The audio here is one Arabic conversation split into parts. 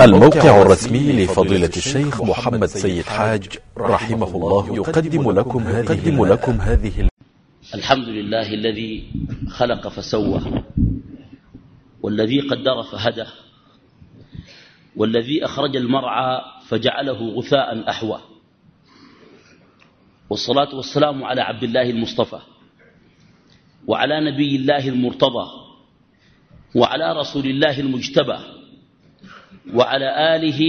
الموقع الرسمي لفضيلة الشيخ محمد سيد حاج رحمه الله يقدم لكم هذه, لكم هذه الحمد لله الذي خلق فسوى والذي قدر فهدى والذي أخرج المرعى فجعله غثاء أحوى. والصلاة والسلام على عبد الله المصطفى وعلى نبي الله المرتضى وعلى رسول الله المجتبى وعلى آله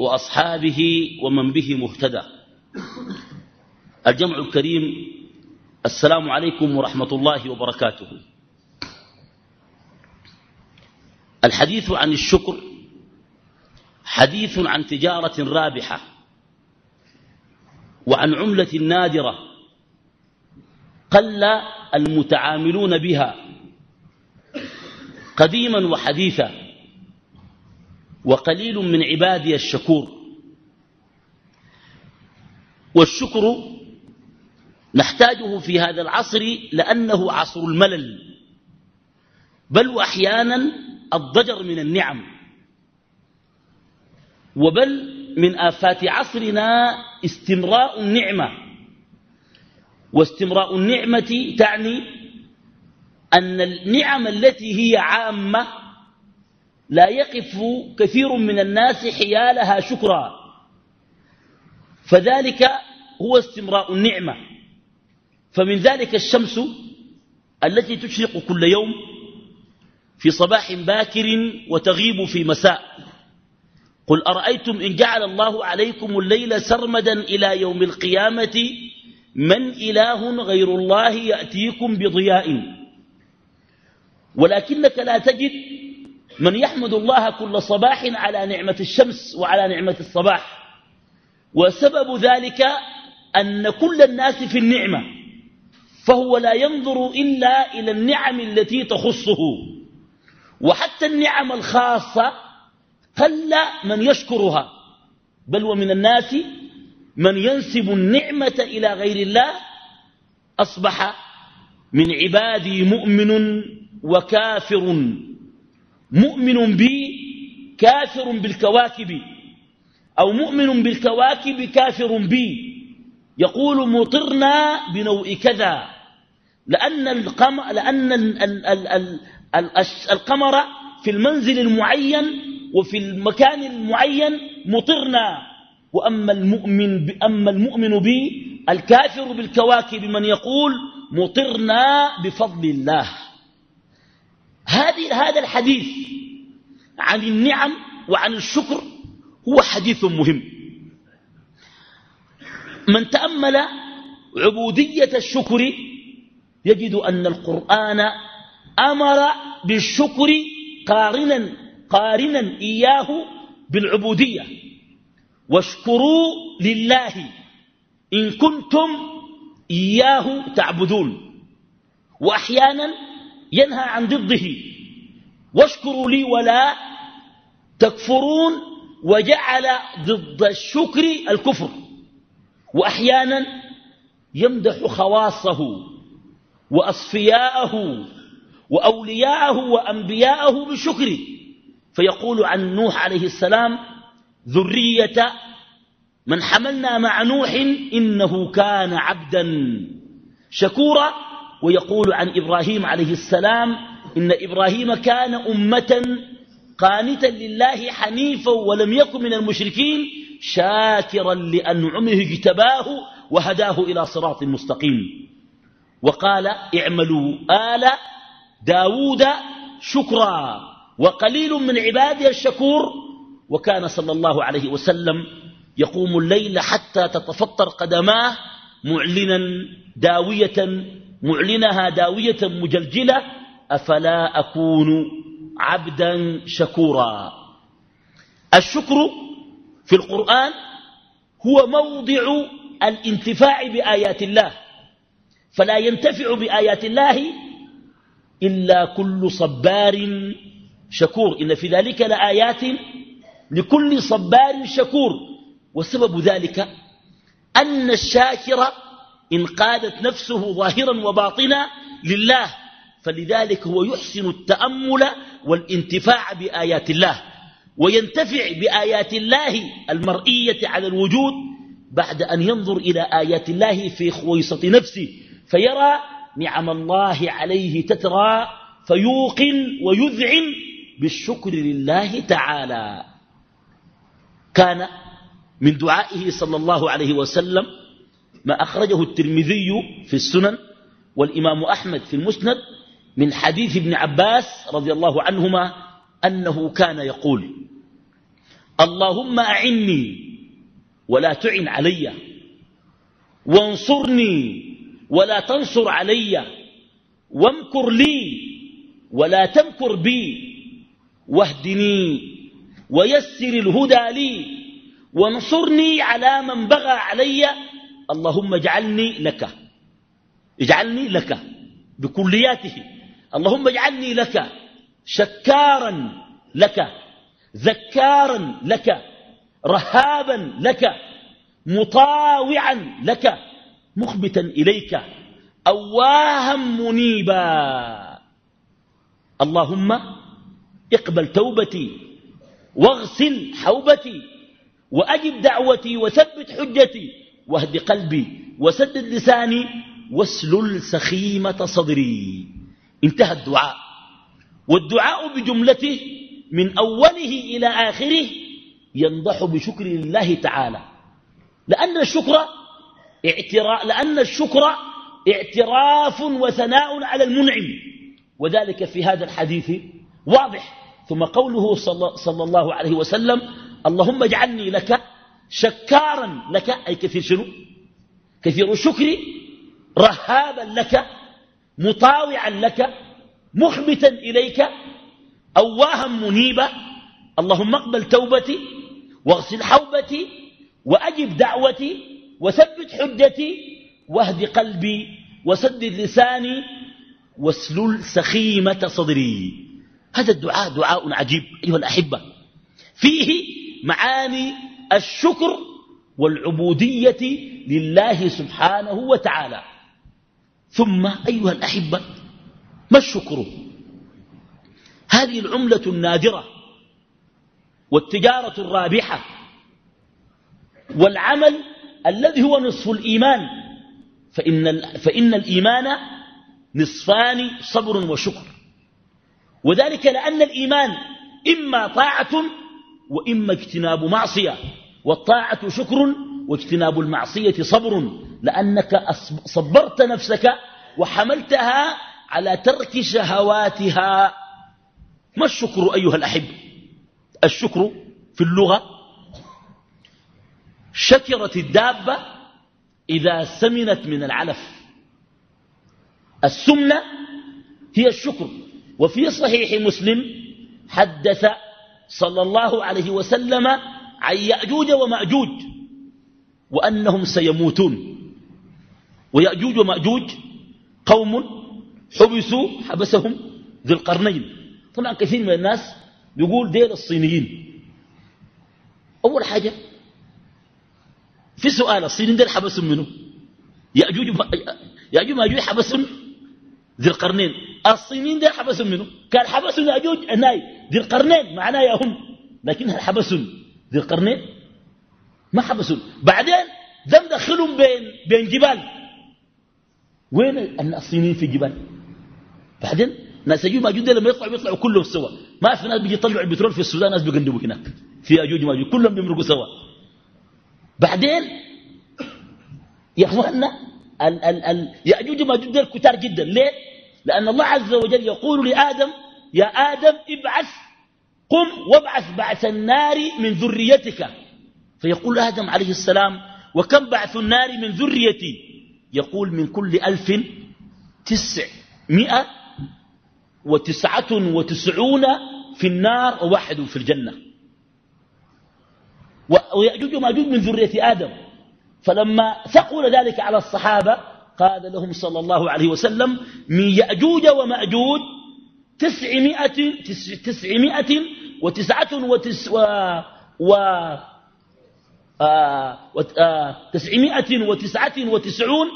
وأصحابه ومن به مهتدى. الجمع الكريم السلام عليكم ورحمة الله وبركاته. الحديث عن الشكر حديث عن تجارة رابحة وعن عملة نادرة قل المتعاملون بها قديما وحديثا. وقليل من عبادي الشكور. والشكر نحتاجه في هذا العصر لأنه عصر الملل بل وأحيانا الضجر من النعم وبل من آفات عصرنا استمراء النعمة. واستمراء النعمة تعني أن النعم التي هي عامة لا يقف كثير من الناس حيالها شكرا. فذلك هو استمراء النعمة. فمن ذلك الشمس التي تشرق كل يوم في صباح باكر وتغيب في مساء. قل أرأيتم إن جعل الله عليكم الليل سرمدا إلى يوم القيامة؟ من إله غير الله يأتيكم بضياء. ولكنك لا تجد من يحمد الله كل صباح على نعمة الشمس وعلى نعمة الصباح. وسبب ذلك أن كل الناس في النعمة فهو لا ينظر إلا إلى النعم التي تخصه. وحتى النعم الخاصة قل من يشكرها بل ومن الناس من ينسب النعمة إلى غير الله أصبح من عبادي مؤمن وكافر. مؤمن بي كافر بالكواكب أو مؤمن بالكواكب كافر بي. يقول مطرنا بنوء كذا. لأن, القمر, لأن ال ال ال ال ال القمر في المنزل المعين وفي المكان المعين مطرنا. وأما المؤمن, أما المؤمن بي الكافر بالكواكب من يقول مطرنا بفضل الله. هذه هذا الحديث عن النعم وعن الشكر هو حديث مهم. من تأمل عبودية الشكر يجد أن القرآن أمر بالشكر قارنا, قارنا إياه بالعبودية. واشكروا لله إن كنتم إياه تعبدون. وأحيانا ينهى عن ضده. واشكروا لي ولا تكفرون وجعل ضد الشكر الكفر. وأحيانا يمدح خواصه وأصفياءه وأولياءه وأنبياءه بالشكر. فيقول عن نوح عليه السلام ذرية من حملنا مع نوح إنه كان عبدا شكورا ويقول عن إبراهيم عليه السلام إن إبراهيم كان أمة قانتا لله حنيفا ولم يكن من المشركين شاكرا لأنعمه اجتباه وهداه إلى صراط مستقيم. وقال اعملوا آل داود شكرا. وقليل من عباده الشكور. وكان صلى الله عليه وسلم يقوم الليل حتى تتفطر قدماه معلنا داوية معلنها داوية مجلجلة أفلا أكون عبدا شكورا. الشكر في القرآن هو موضع الانتفاع بآيات الله فلا ينتفع بآيات الله إلا كل صبار شكور. إن في ذلك لآيات لكل صبار شكور. وسبب ذلك أن الشاكر إن قادت نفسه ظاهرا وباطنا لله فلذلك هو يحسن التأمل والانتفاع بآيات الله وينتفع بآيات الله المرئية على الوجود بعد أن ينظر إلى آيات الله في خويصة نفسه فيرى نعم الله عليه تترى فيوقن ويذعن بالشكر لله تعالى. كان من دعائه صلى الله عليه وسلم ما أخرجه الترمذي في السنن والإمام أحمد في المسند من حديث ابن عباس رضي الله عنهما أنه كان يقول اللهم أعني ولا تعن علي وانصرني ولا تنصر علي وامكر لي ولا تمكر بي واهدني ويسر الهدى لي وانصرني على من بغى علي اللهم اجعلني لك. اجعلني لك. بكلياته. اللهم اجعلني لك. شكارا لك. ذكارا لك. رهابا لك. مطاوعا لك. مخبتا إليك. أواها منيبا. اللهم اقبل توبتي. واغسل حوبتي. وأجب دعوتي. وثبت حجتي. واهد قلبي وسدد لساني واسلل سخيمة صدري. انتهى الدعاء. والدعاء بجملته من أوله إلى آخره ينضح بشكر الله تعالى. لأن الشكر اعتراف لأن الشكر اعتراف وثناء على المنعم. وذلك في هذا الحديث واضح. ثم قوله صلى الله عليه وسلم اللهم اجعلني لك شكارا لك. أي كثير شنو؟ كثير الشكر رهابا لك مطاوعا لك مخبتا إليك أواها منيبا. اللهم اقبل توبتي واغسل حوبتي وأجب دعوتي وثبت حجتي واهد قلبي وسدد لساني واسلل سخيمة صدري. هذا الدعاء دعاء عجيب أيها الأحبة. فيه معاني الشكر والعبودية لله سبحانه وتعالى. ثم أيها الأحبة ما الشكر؟ هذه العملة النادرة والتجارة الرابحة والعمل الذي هو نصف الإيمان فإن, فإن الإيمان نصفان صبر وشكر. وذلك لأن الإيمان إما طاعة وإما اجتناب معصية. والطاعة شكر واجتناب المعصية صبر لأنك صبرت نفسك وحملتها على ترك شهواتها. ما الشكر أيها الأحب؟ الشكر في اللغة شكرت الدابة إذا سمنت من العلف. السمنة هي الشكر. وفي صحيح مسلم حدث صلى الله عليه وسلم عن يأجوج ومأجوج وأنهم سيموتون. ويأجوج ومأجوج قوم حبسوا حبسهم ذي القرنين. طبعا كثير من الناس بيقول ديل الصينيين. أول حاجة في سؤال الصينيين ديل حبسوا منه يأجوج يأجوج مأجوج حبسوا ذي القرنين. الصينيين ديل حبسوا منه كان حبسوا يأجوج الناي ذي القرنين معناه يا هم. لكن هل حبسوا ذي القرنين؟ ما حبسوا بعدين دم دخلهم بين بين جبال. وين الصينيين في جبال؟ بعدين ناس يجوج ماجوج لما يطلعوا بيطلعوا كلهم سوا. ما في ناس بيجي يطلعوا البترول في السودان ناس بيقندبوا هناك. في اجوج ماجوج كلهم بيمرقوا سوا. بعدين يا اخواننا ال ال ال ياجوج وماجوج دول كتار جدا. ليه؟ لأن الله عز وجل يقول لآدم يا آدم ابعث قم وابعث بعث النار من ذريتك. فيقول آدم عليه السلام وكم بعث النار من ذريتي؟ يقول من كل ألف تسعمائة وتسعة وتسعون في النار وواحد في الجنة. ويأجوج ومأجوج من ذرية آدم. فلما ثقل ذلك على الصحابة قال لهم صلى الله عليه وسلم من يأجوج ومأجوج تسعمائة, تسعمائة وتسعة وتس و, و آه آه تسعمائة وتسعة وتسعون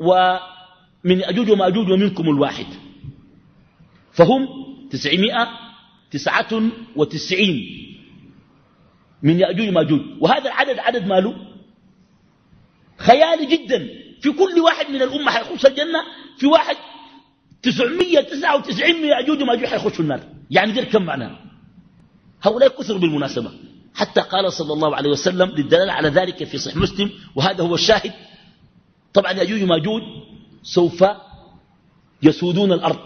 ومن أجوج ومأجوج ومنكم الواحد. فهم تسعمائة تسعة وتسعين من يأجوج ماجوج وهذا العدد عدد ماله؟ خيالي جدا. في كل واحد من الأمة حيخش الجنة في واحد تسعمية تسعة وتسعين من يأجوج وماجوج حيخشوا النار. يعني دير كم معنى هؤلاء كثر بالمناسبة. حتى قال صلى الله عليه وسلم للدلالة على ذلك في صحيح مسلم وهذا هو الشاهد. طبعا يأجوج وماجوج سوف يسودون الأرض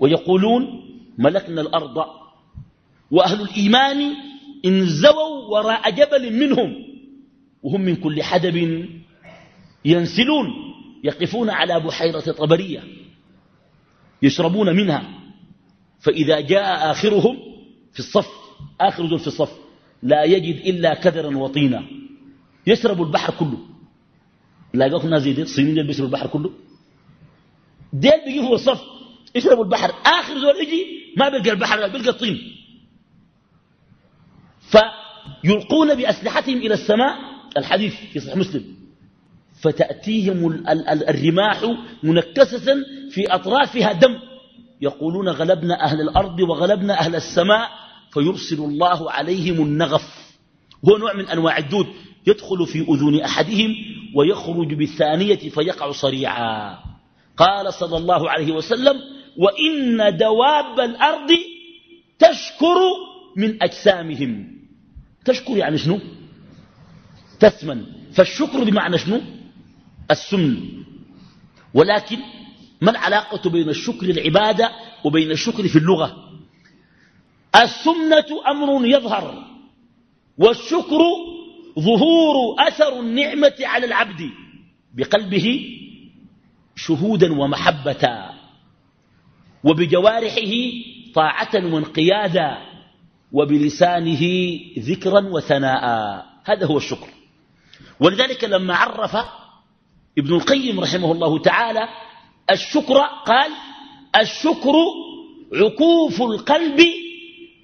ويقولون ملكنا الأرض وأهل الإيمان انزووا وراء جبل منهم وهم من كل حدب ينسلون يقفون على بحيرة طبرية يشربون منها فإذا جاء آخرهم في الصف آخر ذو في الصف لا يجد إلا كدرا وطينا. يشرب البحر كله. لا قلت ناس زي الصينيين بيشربوا البحر كله. ديل بيجي الصف يشربوا البحر. آخر ذو يجي ما بيلقى البحر بيلقى الطين. فيلقون بأسلحتهم إلى السماء الحديث في صحيح مسلم. فتأتيهم الرماح منكسة في أطرافها دم. يقولون غلبنا أهل الأرض وغلبنا أهل السماء فيرسل الله عليهم النغف. هو نوع من أنواع الدود. يدخل في أذن أحدهم ويخرج بالثانية فيقع صريعا. قال صلى الله عليه وسلم وإن دواب الأرض تشكر من أجسامهم. تشكر يعني شنو؟ تثمن. فالشكر بمعنى شنو؟ السمن. ولكن ما العلاقة بين الشكر العبادة وبين الشكر في اللغة؟ السمنة أمر يظهر والشكر ظهور أثر النعمة على العبد بقلبه شهودا ومحبة وبجوارحه طاعة وانقيادا وبلسانه ذكرا وثناء هذا هو الشكر. ولذلك لما عرف ابن القيم رحمه الله تعالى الشكر قال الشكر عكوف القلب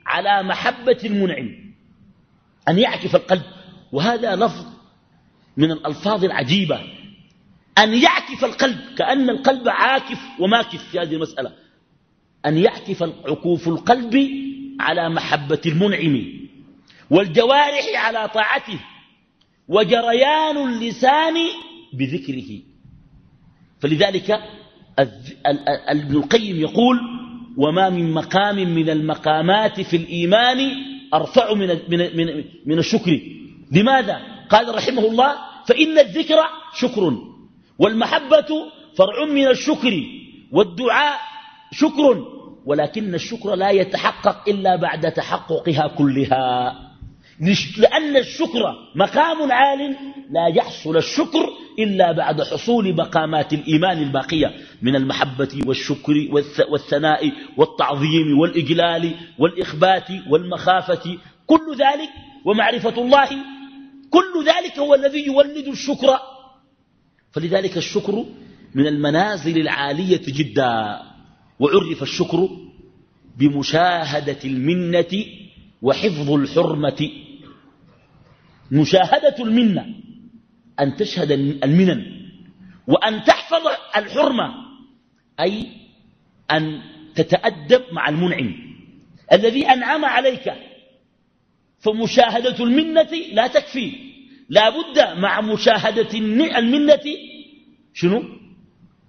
على محبة المنعم أن يعكف القلب. وهذا لفظ من الألفاظ العجيبة أن يعكف القلب كأن القلب عاكف وماكف في هذه المسألة. أن يعكف عكوف القلب على محبة المنعم والجوارح على طاعته وجريان اللسان بذكره. فلذلك ابن القيم يقول وما من مقام من المقامات في الإيمان أرفع من, من, من, من الشكر لماذا؟ قال رحمه الله فإن الذكر شكر والمحبة فرع من الشكر والدعاء شكر ولكن الشكر لا يتحقق إلا بعد تحققها كلها لأن الشكر مقام عال لا يحصل الشكر إلا بعد حصول مقامات الإيمان الباقية من المحبة والشكر والثناء والتعظيم والإجلال والإخبات والمخافة. كل ذلك ومعرفة الله كل ذلك هو الذي يولد الشكر. فلذلك الشكر من المنازل العالية جدا. وعرف الشكر بمشاهدة المنة وحفظ الحرمة. مشاهدة المنة أن تشهد المنن وأن تحفظ الحرمة أي أن تتأدب مع المنعم. الذي أنعم عليك فمشاهدة المنة لا تكفي. لا بد مع مشاهدة المنة شنو؟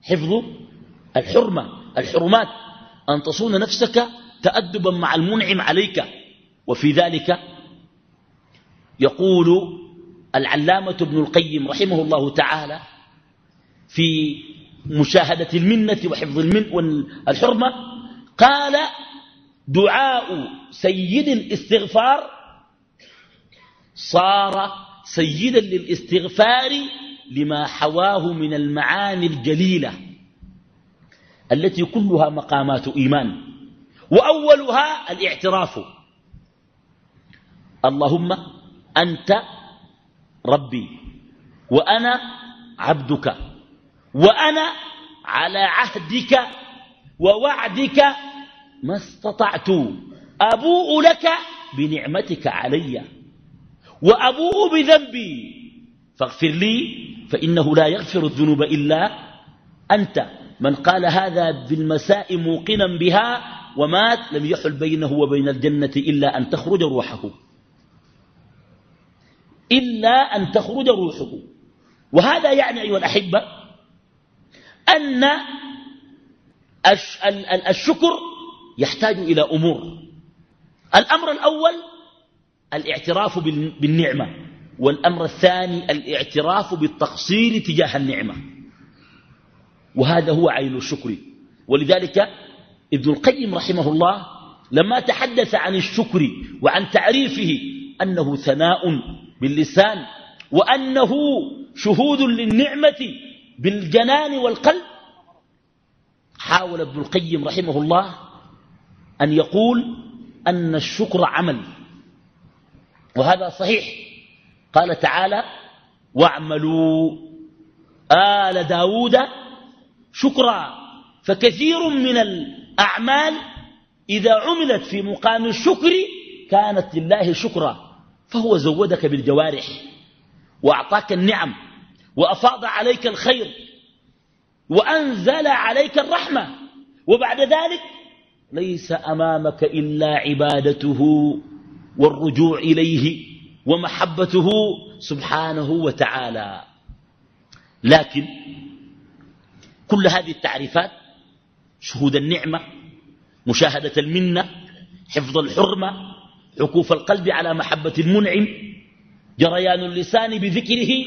حفظ الحرمة الحرمات. أن تصون نفسك تأدبا مع المنعم عليك وفي ذلك يقول العلامة ابن القيم رحمه الله تعالى في مشاهدة المنة وحفظ المن والحرمة قال دعاء سيد الاستغفار صار سيدا للاستغفار لما حواه من المعاني الجليلة التي كلها مقامات إيمان وأولها الاعتراف. اللهم أنت ربي وأنا عبدك وأنا على عهدك ووعدك ما استطعت. أبوء لك بنعمتك علي وأبوء بذنبي. فاغفر لي فإنه لا يغفر الذنوب إلا أنت. من قال هذا بالمساء موقنا بها ومات لم يحل بينه وبين الجنة إلا أن تخرج روحه. إلا أن تخرج روحه. وهذا يعني أيها الأحبة أن الشكر يحتاج إلى أمور. الأمر الأول الاعتراف بالنعمة والأمر الثاني الاعتراف بالتقصير تجاه النعمة. وهذا هو عين الشكر. ولذلك ابن القيم رحمه الله لما تحدث عن الشكر وعن تعريفه أنه ثناء باللسان وأنه شهود للنعمة بالجنان والقلب. حاول ابن القيم رحمه الله أن يقول أن الشكر عمل وهذا صحيح. قال تعالى واعملوا آل داود شكرا. فكثير من الأعمال إذا عملت في مقام الشكر كانت لله شكرا. فهو زودك بالجوارح وأعطاك النعم وأفاض عليك الخير وأنزل عليك الرحمة وبعد ذلك ليس أمامك إلا عبادته والرجوع إليه ومحبته سبحانه وتعالى. لكن كل هذه التعريفات شهود النعمة مشاهدة المنة حفظ الحرمة عكوف القلب على محبة المنعم جريان اللسان بذكره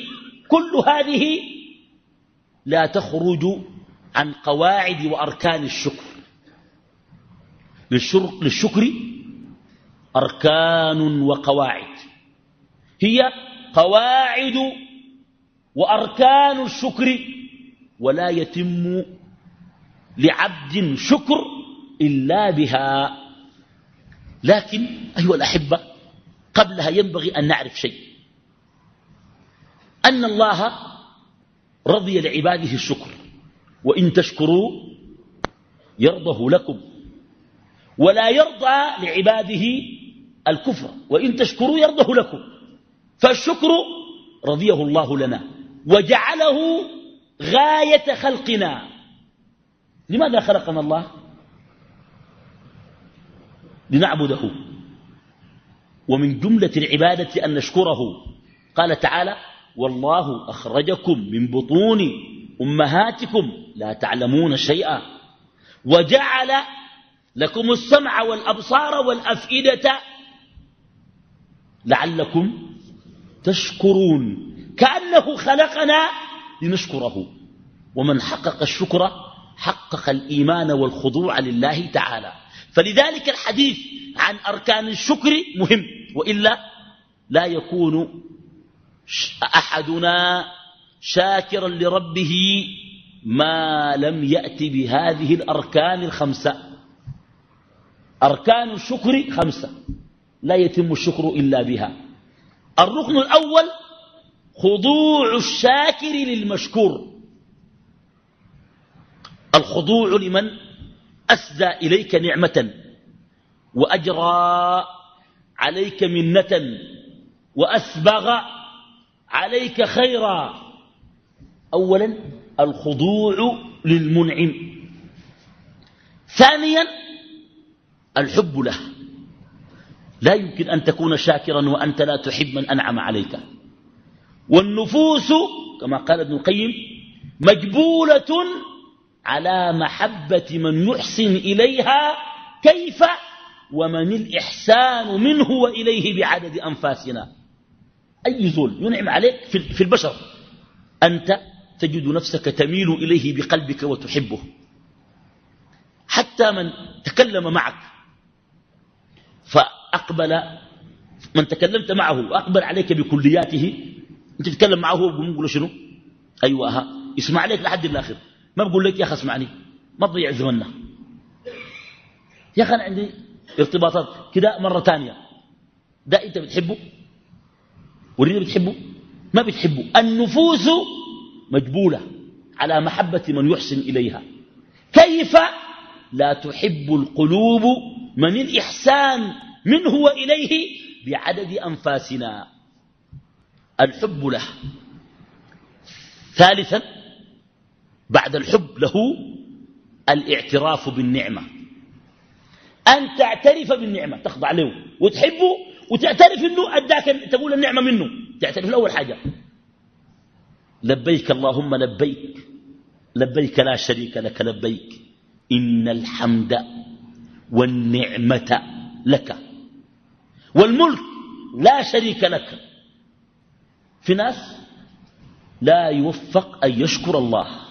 كل هذه لا تخرج عن قواعد وأركان الشكر. للشكر أركان وقواعد. هي قواعد وأركان الشكر ولا يتم لعبد شكر إلا بها. لكن أيها الأحبة قبلها ينبغي أن نعرف شيء. أن الله رضي لعباده الشكر. وإن تشكروا يرضه لكم. ولا يرضى لعباده الكفر. وإن تشكروا يرضه لكم. فالشكر رضيه الله لنا. وجعله غاية خلقنا. لماذا خلقنا الله؟ لنعبده. ومن جملة العبادة أن نشكره. قال تعالى والله أخرجكم من بطون أمهاتكم لا تعلمون شيئا وجعل لكم السمع والأبصار والأفئدة لعلكم تشكرون. كأنه خلقنا لنشكره. ومن حقق الشكر حقق الإيمان والخضوع لله تعالى. فلذلك الحديث عن أركان الشكر مهم وإلا لا يكون أحدنا شاكرا لربه ما لم يأتي بهذه الأركان الخمسة. أركان الشكر خمسة لا يتم الشكر إلا بها. الركن الأول خضوع الشاكر للمشكور. الخضوع لمن؟ أسدى إليك نعمة وأجرى عليك منة وأسبغ عليك خيرا. أولا الخضوع للمنعم. ثانيا الحب له. لا يمكن أن تكون شاكرا وأنت لا تحب من أنعم عليك. والنفوس كما قال ابن القيم مجبولة على محبة من يحسن إليها كيف؟ ومن الإحسان منه وإليه بعدد أنفاسنا. أي زول ينعم عليك في البشر. أنت تجد نفسك تميل إليه بقلبك وتحبه. حتى من تكلم معك. فأقبل من تكلمت معه وأقبل عليك بكلياته. أنت تتكلم معه ويقول شنو؟ أيوة ها اسمع عليك لحد الآخر. ما بقول لك يا أخي اسمعني ما تضيع زمننا يا أخي أنا عندي ارتباطات كده مرة ثانية ده أنت بتحبه؟ وريني بتحبه؟ ما بتحبه. النفوس مجبولة على محبة من يحسن إليها. كيف لا تحب القلوب من الإحسان منه وإليه بعدد أنفاسنا؟ الحب له. ثالثا بعد الحب له الاعتراف بالنعمة. أن تعترف بالنعمة تخضع له. وتحبه وتعترف إنه أداك تقول النعمة منه. تعترف له أول حاجة. لبيك اللهم لبيك. لبيك لا شريك لك لبيك. إن الحمد والنعمة لك. والملك لا شريك لك. في ناس لا يوفق أن يشكر الله.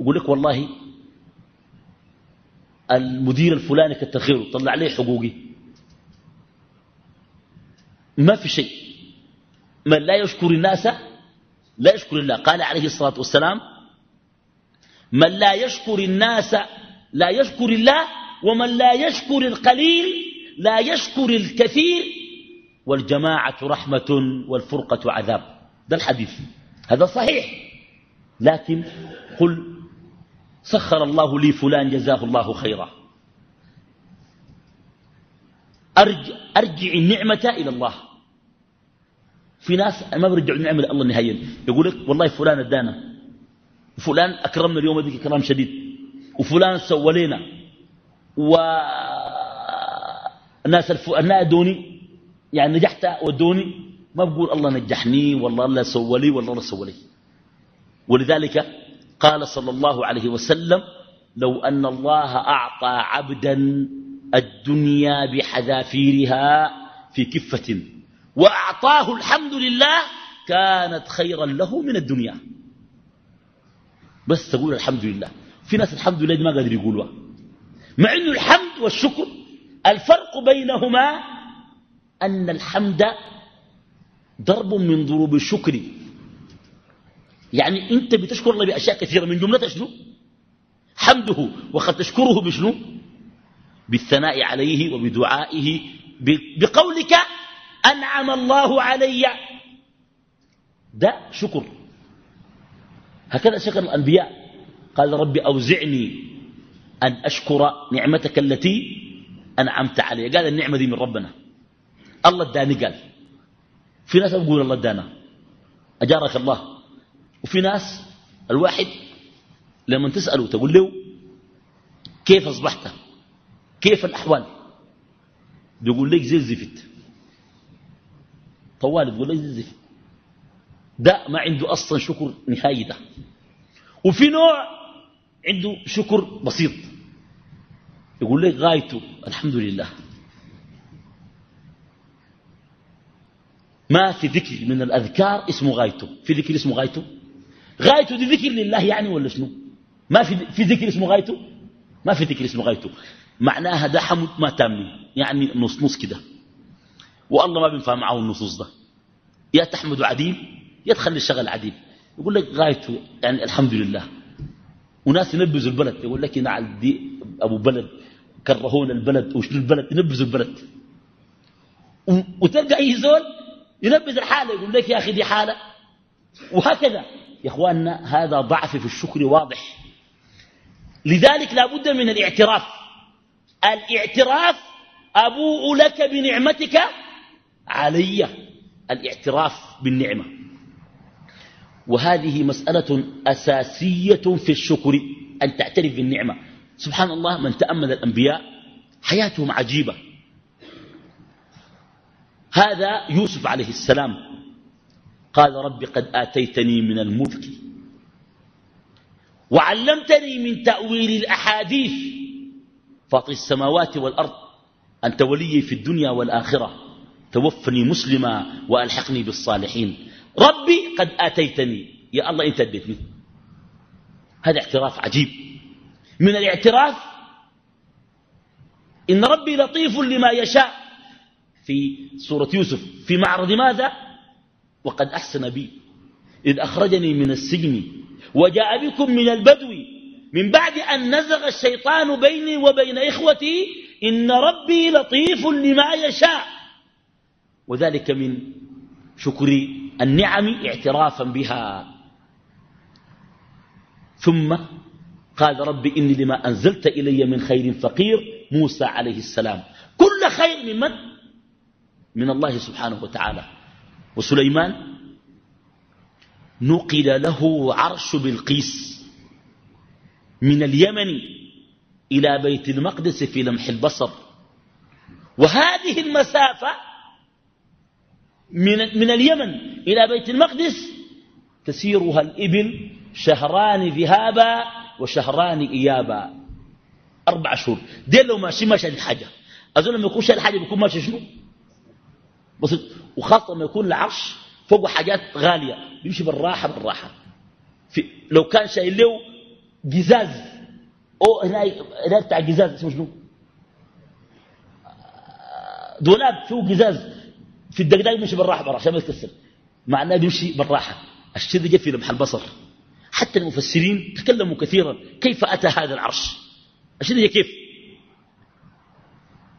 يقول لك والله المدير الفلاني كتر خيره طلع عليه حقوقي. ما في شيء. من لا يشكر الناس لا يشكر الله. قال عليه الصلاة والسلام من لا يشكر الناس لا يشكر الله ومن لا يشكر القليل لا يشكر الكثير. والجماعة رحمة والفرقة عذاب. ده الحديث. هذا صحيح. لكن قل سخر الله لي فلان جزاه الله خيرا. أرجع, أرجع النعمة إلى الله. في ناس ما برجعوا النعمة لله نهائيا. يقول لك والله فلان أدانا. وفلان أكرمنا اليوم ذيك كرام شديد. وفلان سوى لنا. والناس النادوني يعني نجحت ودوني. ما بقول الله نجحني والله الله سوى لي والله الله سوى لي. ولذلك قال صلى الله عليه وسلم لو أن الله أعطى عبدا الدنيا بحذافيرها في كفة وأعطاه الحمد لله كانت خيرا له من الدنيا. بس تقول الحمد لله. في ناس الحمد لله ما قادر يقولوها. مع أنه الحمد والشكر الفرق بينهما أن الحمد ضرب من ضروب الشكر يعني أنت بتشكر الله بأشياء كثيرة من جملة شنو؟ حمده. وقد تشكره بشنو؟ بالثناء عليه وبدعائه. بقولك أنعم الله علي. ده شكر. هكذا شكر الأنبياء. قال ربي أوزعني أن أشكر نعمتك التي أنعمت علي. قال النعمة دي من ربنا. الله اداني قال. في ناس يقول الله ادانا. أجارك الله. وفي ناس الواحد لما تسأله تقول له كيف أصبحت؟ كيف الأحوال؟ يقول لك زي الزفت. طوال تقول لك زي الزفت. ده ما عنده أصلا شكر نهائي ده. وفي نوع عنده شكر بسيط. يقول لك غايته الحمد لله. ما في ذكر من الأذكار اسمه غايته. في ذكر اسمه غايته؟ غايته دي ذكر لله يعني ولا شنو؟ ما في, في ذكر اسمه غايته ما في ذكر اسمه غايته معناها ده حمد ما تامني. يعني نص نص كده. والله ما بينفع معه النصوص ده. يا تحمد عديل يا تخلي الشغل عديل. يقول لك غايته يعني الحمد لله وناس ينبذوا البلد. يقول لك نعل دي أبو بلد. كرهونا البلد. وشنو البلد؟ ينبذوا البلد. وتلقى اي زول؟ ينبذ الحالة. يقول لك يا أخي دي حالة. وهكذا. يا إخواننا هذا ضعف في الشكر واضح. لذلك لا بد من الاعتراف. الاعتراف أبوء لك بنعمتك علي. الاعتراف بالنعمة. وهذه مسألة أساسية في الشكر أن تعترف بالنعمة. سبحان الله من تأمل الأنبياء حياتهم عجيبة. هذا يوسف عليه السلام. قال رب قد آتيتني من الملك وعلمتني من تأويل الأحاديث. فاطر السماوات والأرض أنت ولي في الدنيا والآخرة. توفني مسلما وألحقني بالصالحين. ربي قد آتيتني. يا الله أنت اديتني هذا اعتراف عجيب. من الاعتراف إن ربي لطيف لما يشاء. في سورة يوسف في معرض ماذا؟ وقد أحسن بي. إذ أخرجني من السجن وجاء بكم من البدو. من بعد أن نزغ الشيطان بيني وبين إخوتي إن ربي لطيف لما يشاء. وذلك من شكر النعم اعترافا بها. ثم قال رب إني لما أنزلت إلي من خير فقير موسى عليه السلام. كل خير من من؟ من الله سبحانه وتعالى. وسليمان نقل له عرش بلقيس من اليمن إلى بيت المقدس في لمح البصر. وهذه المسافة من, من اليمن إلى بيت المقدس تسيرها الإبل شهران ذهابا وشهران إيابا. أربع شهور. ديل لو ماشي ما شاهد حاجة. أظن لما يكون شاهد حاجة بيكون ماشي شنو؟ بسيط. وخاصة لما يكون العرش فوق حاجات غالية بيمشي بالراحة بالراحة. في لو كان شايل له جزاز أو هنا بتاع جزاز اسمه شنو؟ دولاب فيه جزاز في الدقداق يمشي بالراحة بالراحة عشان ما يتكسر. معناه بيمشي بالراحة. الشيء ده في لمح البصر. حتى المفسرين تكلموا كثيرا كيف أتى هذا العرش؟ الشيء ده كيف؟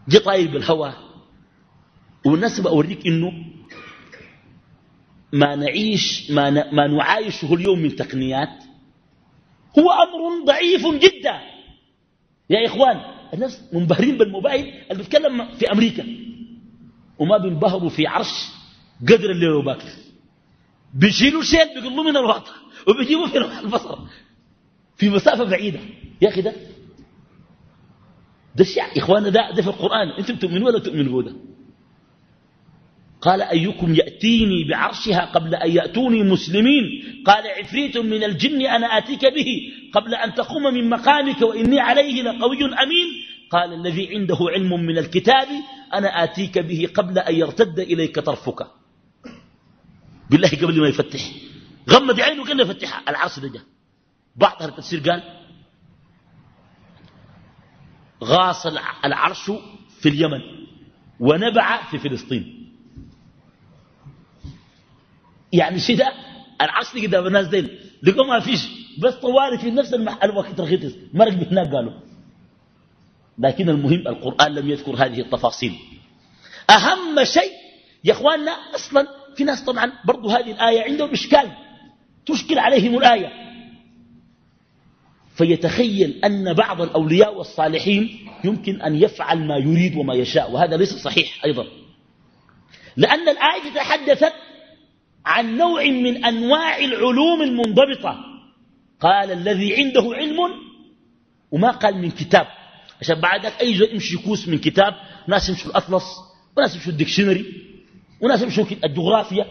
جه طاير بالهواء. والناس بأوريك إنه ما نعيش ما, ن... ما نعايشه اليوم من تقنيات هو أمر ضعيف جدا. يا إخوان الناس منبهرين بالموبايل اللي بيتكلم في أمريكا. وما بينبهروا في عرش قدر الليل وباكر بيشيلوا شيء بيقلوا من الواقع وبيجيبوا في البصر. في مسافة بعيدة. يا أخي ده ده الشيء إخوانا ده, ده في القرآن. أنتم تؤمنوا ولا تؤمنوا ده؟ قال أيكم يأتيني بعرشها قبل أن يأتوني مسلمين؟ قال عفريت من الجن أنا آتيك به قبل أن تقوم من مقامك وإني عليه لقوي أمين. قال الذي عنده علم من الكتاب أنا آتيك به قبل أن يرتد إليك طرفك. بالله قبل ما يفتح. غمض عينه كان يفتحها. العرش ده بعض التفسير قال غاص العرش في اليمن ونبع في فلسطين. يعني شيء ده العصر قدام الناس ديل. لقوا ما فيش. بس طوالي في نفس الوقت رخيص مرق هناك قالوا. لكن المهم القرآن لم يذكر هذه التفاصيل. أهم شيء يا أخواننا أصلا في ناس طبعا برضو هذه الآية عندهم إشكال. تشكل عليهم الآية. فيتخيل أن بعض الأولياء والصالحين يمكن أن يفعل ما يريد وما يشاء. وهذا ليس صحيح أيضا. لأن الآية تحدثت عن نوع من أنواع العلوم المنضبطة. قال الذي عنده علم وما قال من كتاب. عشان بعدك أي زول يمشي كوس من كتاب ناس يمشوا الأطلس وناس يمشوا الدكشنري وناس يمشوا الجغرافيا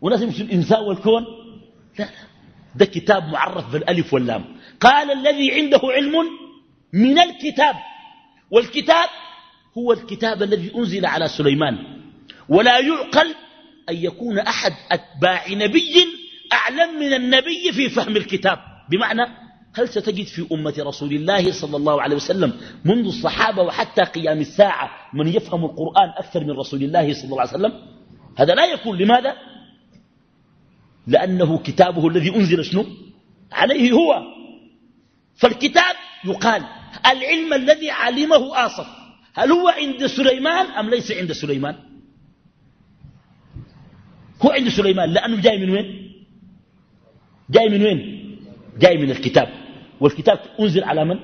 وناس يمشوا الإنسان والكون. لا لا. ده كتاب معرف بالألف واللام. قال الذي عنده علم من الكتاب. والكتاب هو الكتاب الذي أنزل على سليمان. ولا يعقل أن يكون أحد أتباع نبي أعلم من النبي في فهم الكتاب. بمعنى هل ستجد في أمة رسول الله صلى الله عليه وسلم منذ الصحابة وحتى قيام الساعة من يفهم القرآن أكثر من رسول الله صلى الله عليه وسلم؟ هذا لا يكون. لماذا؟ لأنه كتابه الذي أنزل شنو؟ عليه هو. فالكتاب يقال العلم الذي علمه آصف هل هو عند سليمان أم ليس عند سليمان؟ هو عند سليمان لأنه جاي من وين؟ جاي من وين؟ جاي من الكتاب. والكتاب أنزل على من؟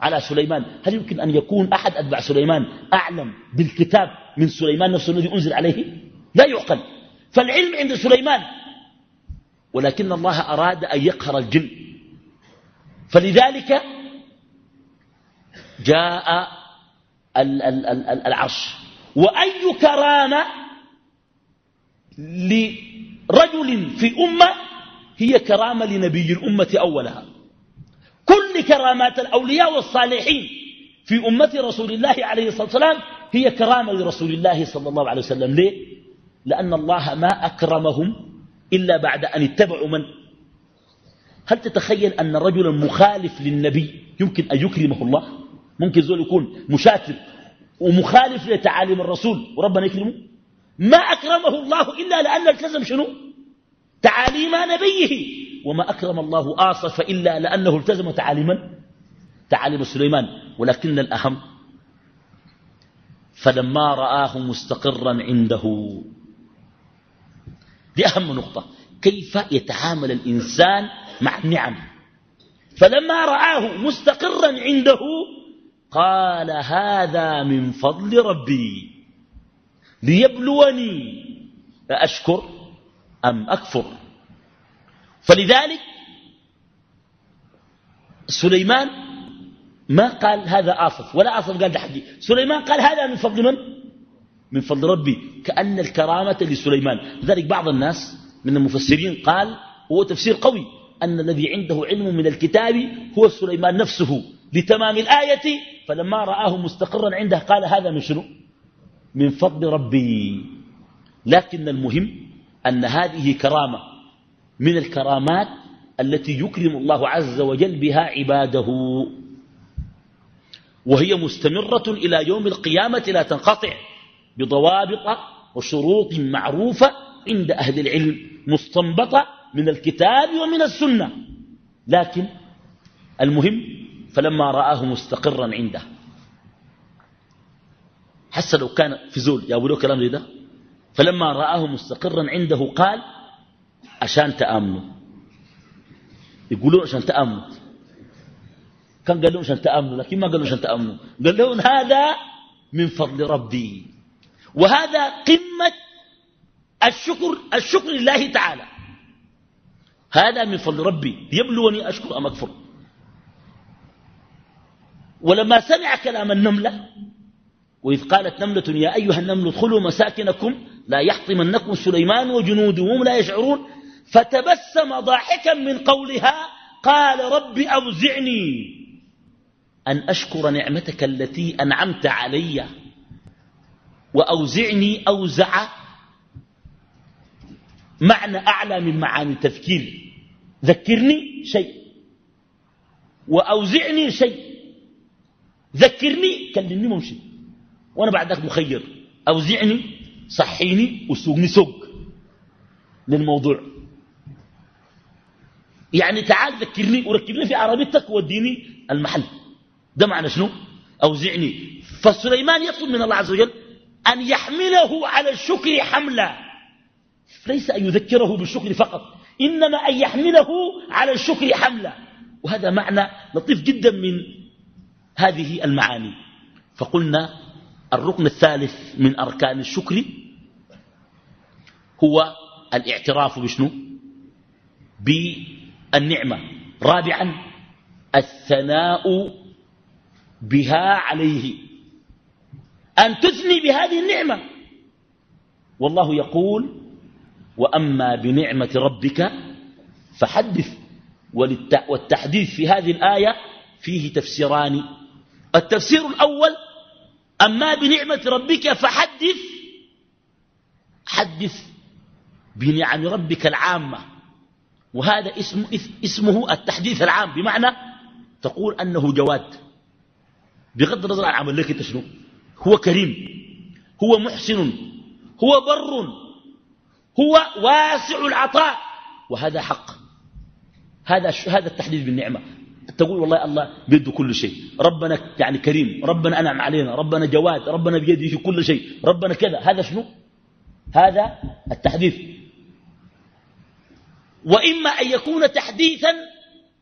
على سليمان. هل يمكن أن يكون أحد أتبع سليمان أعلم بالكتاب من سليمان نفسه الذي أنزل عليه؟ لا يعقل. فالعلم عند سليمان. ولكن الله أراد أن يقهر الجن. فلذلك جاء العرش. وأي كرامة لرجل في أمة هي كرامة لنبي الأمة أولها. كل كرامات الأولياء والصالحين في أمة رسول الله عليه الصلاة والسلام هي كرامة لرسول الله صلى الله عليه وسلم. ليه؟ لأن الله ما أكرمهم إلا بعد أن اتبعوا من؟ هل تتخيل أن رجلا مخالف للنبي يمكن أن يكرمه الله؟ ممكن زول يكون مشاتم ومخالف لتعاليم الرسول وربنا يكرمه؟ ما أكرمه الله إلا لأن التزم شنو؟ تعاليم نبيه. وما أكرم الله آصف إلا لأنه التزم تعاليما تعاليم سليمان ولكن الأهم فلما رآه مستقرا عنده. دي أهم نقطة. كيف يتعامل الإنسان مع النعم؟ فلما رآه مستقرا عنده قال هذا من فضل ربي. ليبلوني أشكر أم أكفر؟ فلذلك سليمان ما قال هذا آصف ولا آصف قال حقي سليمان قال هذا من فضل من؟ من فضل ربي كأن الكرامة لسليمان. لذلك بعض الناس من المفسرين قال هو تفسير قوي أن الذي عنده علم من الكتاب هو سليمان نفسه. لتمام الآية فلما رآه مستقرا عنده قال هذا من شنو؟ من فضل ربي. لكن المهم أن هذه كرامة من الكرامات التي يكرم الله عز وجل بها عباده. وهي مستمرة إلى يوم القيامة لا تنقطع بضوابط وشروط معروفة عند أهل العلم مستنبطة من الكتاب ومن السنة. لكن المهم فلما رآه مستقرا عنده. حس لو كان في زول يا له كلام ده. فلما رآه مستقرا عنده قال عشان تآمنوا. يقولون عشان تآمنوا. كان قال لهم عشان تآمنوا. لكن ما قال لهم عشان تآمنوا. قال لهم هذا من فضل ربي. وهذا قمة الشكر الشكر لله تعالى. هذا من فضل ربي. يبلوني أشكر أم أكفر. ولما سمع كلام النملة وإذ قالت نملة يا أيها النمل ادخلوا مساكنكم لا يحطمنكم سليمان وجنوده وهم لا يشعرون. فتبسم ضاحكا من قولها قال رب أوزعني أن أشكر نعمتك التي أنعمت علي وأوزعني أوزع معنى أعلى من معاني التذكير ذكرني شيء وأوزعني شيء. ذكرني كلمني ممشي وأنا بعد ذلك مخير. أوزعني صحيني وسوقني سوق للموضوع. يعني تعال ذكرني وركبني في عربيتك ووديني المحل. ده معنى شنو؟ أوزعني. فسليمان يطلب من الله عز وجل أن يحمله على الشكر حملا. ليس أن يذكره بالشكر فقط إنما أن يحمله على الشكر حملا. وهذا معنى لطيف جدا من هذه المعاني. فقلنا الركن الثالث من أركان الشكر هو الاعتراف بشنو؟ بالنعمة. رابعا الثناء بها عليه. أن تثني بهذه النعمة. والله يقول وأما بنعمة ربك فحدث. والتحديث في هذه الآية فيه تفسيران. التفسير الأول أما بنعمة ربك فحدث. حدث بنعم ربك العامة. وهذا اسم اسمه التحديث العام. بمعنى تقول أنه جواد. بغض النظر عن عمل لك شنو. هو كريم. هو محسن. هو بر. هو واسع العطاء. وهذا حق. هذا هذا التحديث بالنعمة. تقول والله الله بيده كل شيء. ربنا يعني كريم. ربنا أنعم علينا. ربنا جواد. ربنا بيده كل شيء. ربنا كذا. هذا شنو؟ هذا التحديث. وإما أن يكون تحديثا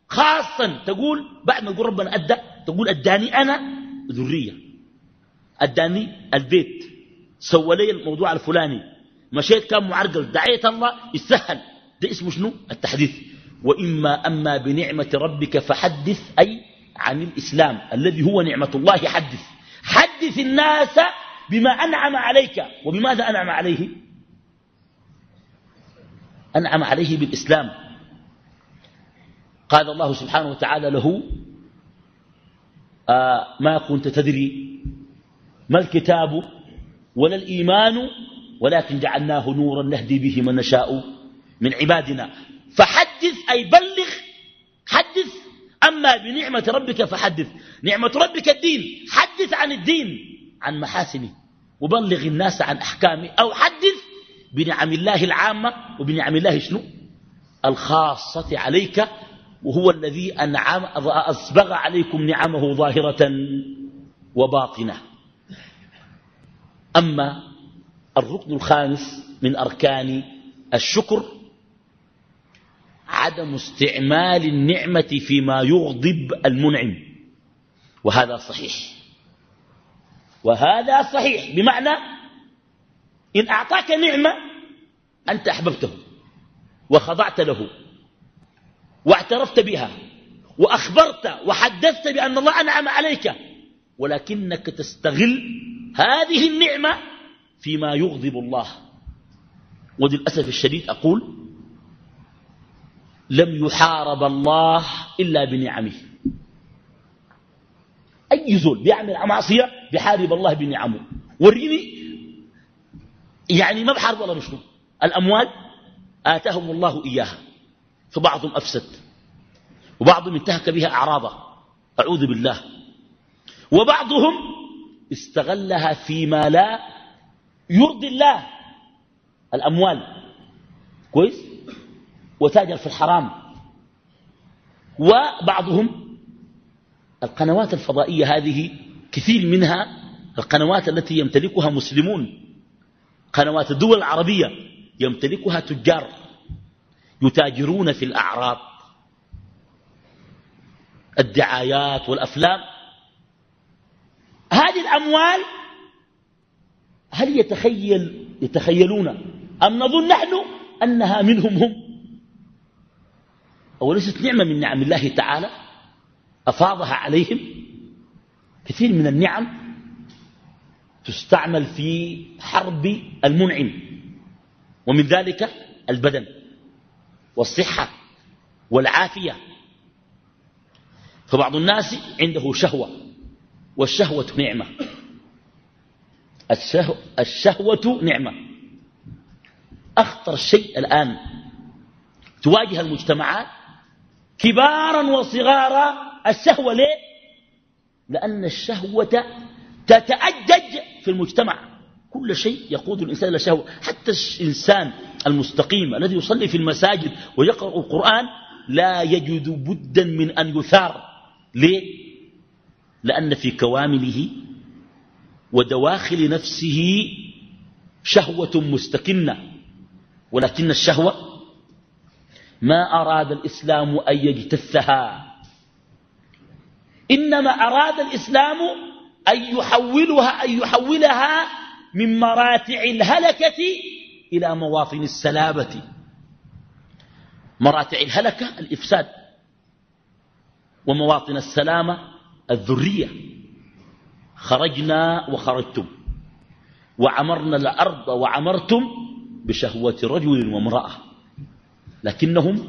خاصا. تقول بعد ما تقول ربنا أدى تقول أداني أنا ذرية. أداني البيت. سوى لي الموضوع الفلاني. مشيت كان معرقل. دعيت الله. يسهل. ده اسمه شنو؟ التحديث. وإما أما بنعمة ربك فحدث أي عن الإسلام الذي هو نعمة الله حدث. حدث الناس بما أنعم عليك. وبماذا أنعم عليه؟ أنعم عليه بالإسلام. قال الله سبحانه وتعالى له آه ما كنت تدري ما الكتاب ولا الإيمان ولكن جعلناه نورا نهدي به من نشاء من عبادنا. فحدث أي بلغ حدث. أما بنعمة ربك فحدث. نعمة ربك الدين. حدث عن الدين عن محاسنه. وبلغ الناس عن أحكامه. أو حدث بنعم الله العامة. وبنعم الله شنو؟ الخاصة عليك. وهو الذي أنعم أسبغ عليكم نعمه ظاهرة وباطنة. أما الركن الخامس من أركان الشكر عدم استعمال النعمة فيما يغضب المنعم. وهذا صحيح. وهذا صحيح. بمعنى إن أعطاك نعمة أنت أحببته وخضعت له واعترفت بها وأخبرت وحدثت بأن الله أنعم عليك ولكنك تستغل هذه النعمة فيما يغضب الله. وللأسف الشديد أقول لم يحارب الله إلا بنعمه. أي زول بيعمل معصية بيحارب الله بنعمه. وريني يعني ما بحارب الله بشنو؟ الأموال؟ آتاهم الله إياها. فبعضهم أفسد وبعضهم انتهك بها أعراضه. أعوذ بالله. وبعضهم استغلها فيما لا يرضي الله. الأموال. كويس؟ وتاجر في الحرام. وبعضهم القنوات الفضائية هذه كثير منها القنوات التي يمتلكها مسلمون. قنوات الدول العربية يمتلكها تجار يتاجرون في الأعراض الدعايات والأفلام. هذه الأموال هل يتخيل يتخيلون أم نظن نحن أنها منهم هم؟ أوليست نعمة من نعم الله تعالى؟ أفاضها عليهم؟ كثير من النعم تستعمل في حرب المنعم ومن ذلك البدن والصحة والعافية. فبعض الناس عنده شهوة والشهوة نعمة. الشهو الشهوة نعمة. أخطر شيء الآن تواجه المجتمعات كبارا وصغارا الشهوة ليه؟ لأن الشهوة تتأجج في المجتمع. كل شيء يقود الإنسان إلى شهوة. حتى الإنسان المستقيم الذي يصلي في المساجد ويقرأ القرآن لا يجد بدا من أن يثار. ليه؟ لأن في كوامله ودواخل نفسه شهوة مستكنة ولكن الشهوة ما أراد الإسلام أن يجتثها. إنما أراد الإسلام أن يحولها, أن يحولها من مراتع الهلكة إلى مواطن السلامة مراتع الهلكة الإفساد ومواطن السلامة الذرية. خرجنا وخرجتم وعمرنا الأرض وعمرتم بشهوة رجل وامرأة. لكنهم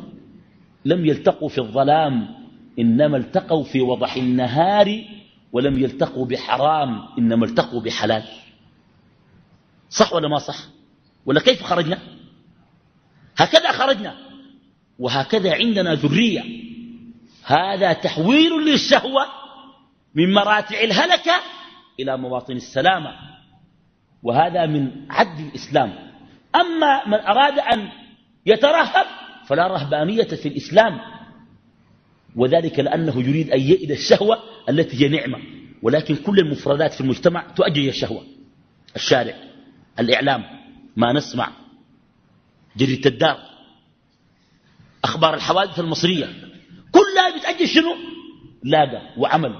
لم يلتقوا في الظلام إنما التقوا في وضح النهار ولم يلتقوا بحرام إنما التقوا بحلال. صح ولا ما صح؟ ولا كيف خرجنا؟ هكذا خرجنا وهكذا عندنا ذرية. هذا تحويل للشهوة من مراتع الهلكة إلى مواطن السلامة وهذا من عدل الإسلام. أما من أراد أن يترهب فلا رهبانية في الإسلام. وذلك لأنه يريد أن يئد الشهوة التي هي نعمة. ولكن كل المفردات في المجتمع تؤجج الشهوة. الشارع الإعلام ما نسمع جريدة الدار أخبار الحوادث المصرية. كلها بتأجل شنو؟ لاقى وعمل.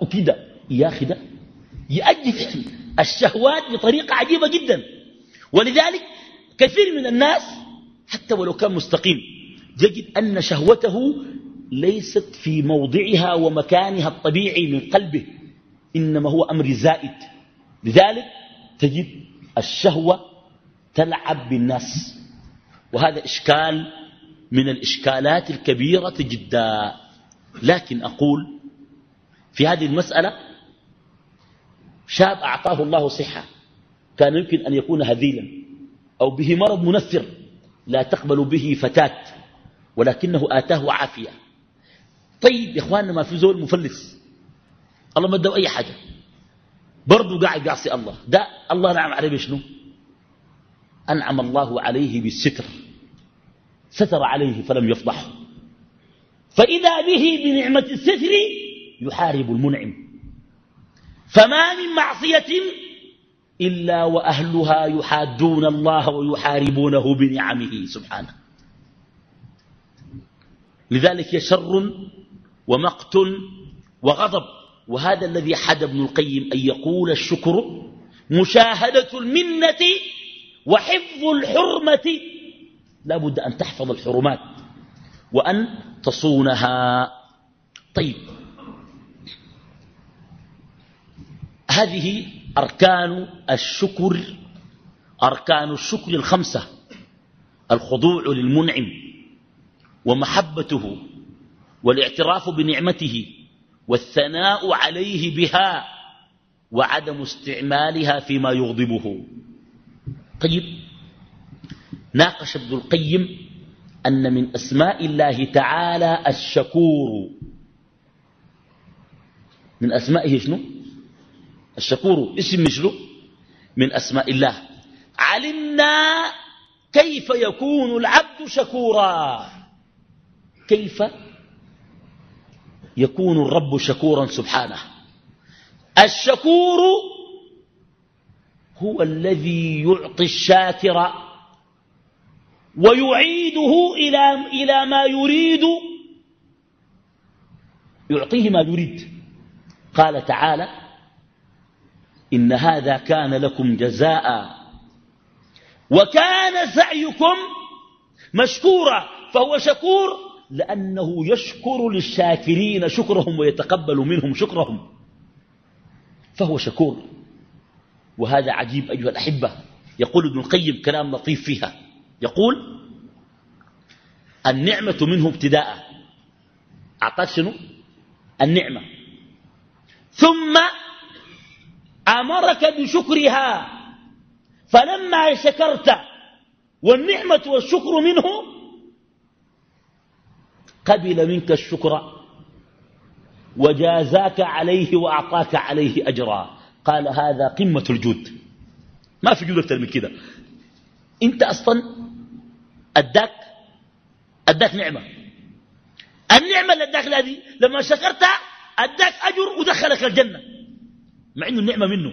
وكده يا أخي ده الشهوات بطريقة عجيبة جدا. ولذلك كثير من الناس حتى ولو كان مستقيم. يجد أن شهوته ليست في موضعها ومكانها الطبيعي من قلبه إنما هو أمر زائد. لذلك تجد الشهوة تلعب بالناس وهذا إشكال من الإشكالات الكبيرة جدا. لكن أقول في هذه المسألة شاب أعطاه الله صحة كان يمكن أن يكون هذيلا أو به مرض منفر. لا تقبل به فتاة ولكنه آتاه عافية. طيب يا إخواننا ما في زول مفلس. الله ما ادوا أي حاجة. برضو قاعد يعصي الله. ده الله نعم عليه بشنو؟ أنعم الله عليه بالستر. ستر عليه فلم يفضحه فإذا به بنعمة الستر يحارب المنعم. فما من معصية إلا وأهلها يحادون الله ويحاربونه بنعمه سبحانه. لذلك شر ومقت وغضب. وهذا الذي حد ابن القيم أن يقول الشكر مشاهدة المنة وحفظ الحرمة. لا بد أن تحفظ الحرمات وأن تصونها. طيب. هذه أركان الشكر أركان الشكر الخمسة الخضوع للمنعم ومحبته والاعتراف بنعمته والثناء عليه بها وعدم استعمالها فيما يغضبه. طيب ناقش ابن القيم أن من أسماء الله تعالى الشكور. من أسمائه شنو؟ الشكور. اسم شنو؟ من أسماء الله. علمنا كيف يكون العبد شكورا. كيف يكون الرب شكورا سبحانه. الشكور هو الذي يعطي الشاكر ويعيده إلى, إلى ما يريد. يعطيه ما يريد. قال تعالى إن هذا كان لكم جزاء. وكان سعيكم مشكورا فهو شكور لأنه يشكر للشاكرين شكرهم ويتقبل منهم شكرهم. فهو شكور. وهذا عجيب أيها الأحبة. يقول ابن القيم كلام لطيف فيها. يقول النعمة منه ابتداء. أعطاك شنو؟ النعمة. ثم أمرك بشكرها. فلما شكرت والنعمة والشكر منه قبل منك الشكر وجازاك عليه وأعطاك عليه أجرا. قال هذا قمة الجود. ما في جود أكثر من كده. أنت أصلا أداك أداك نعمة. النعمة اللي أداك لما شكرتها أداك أجر ودخلك الجنة. مع أنه النعمة منه.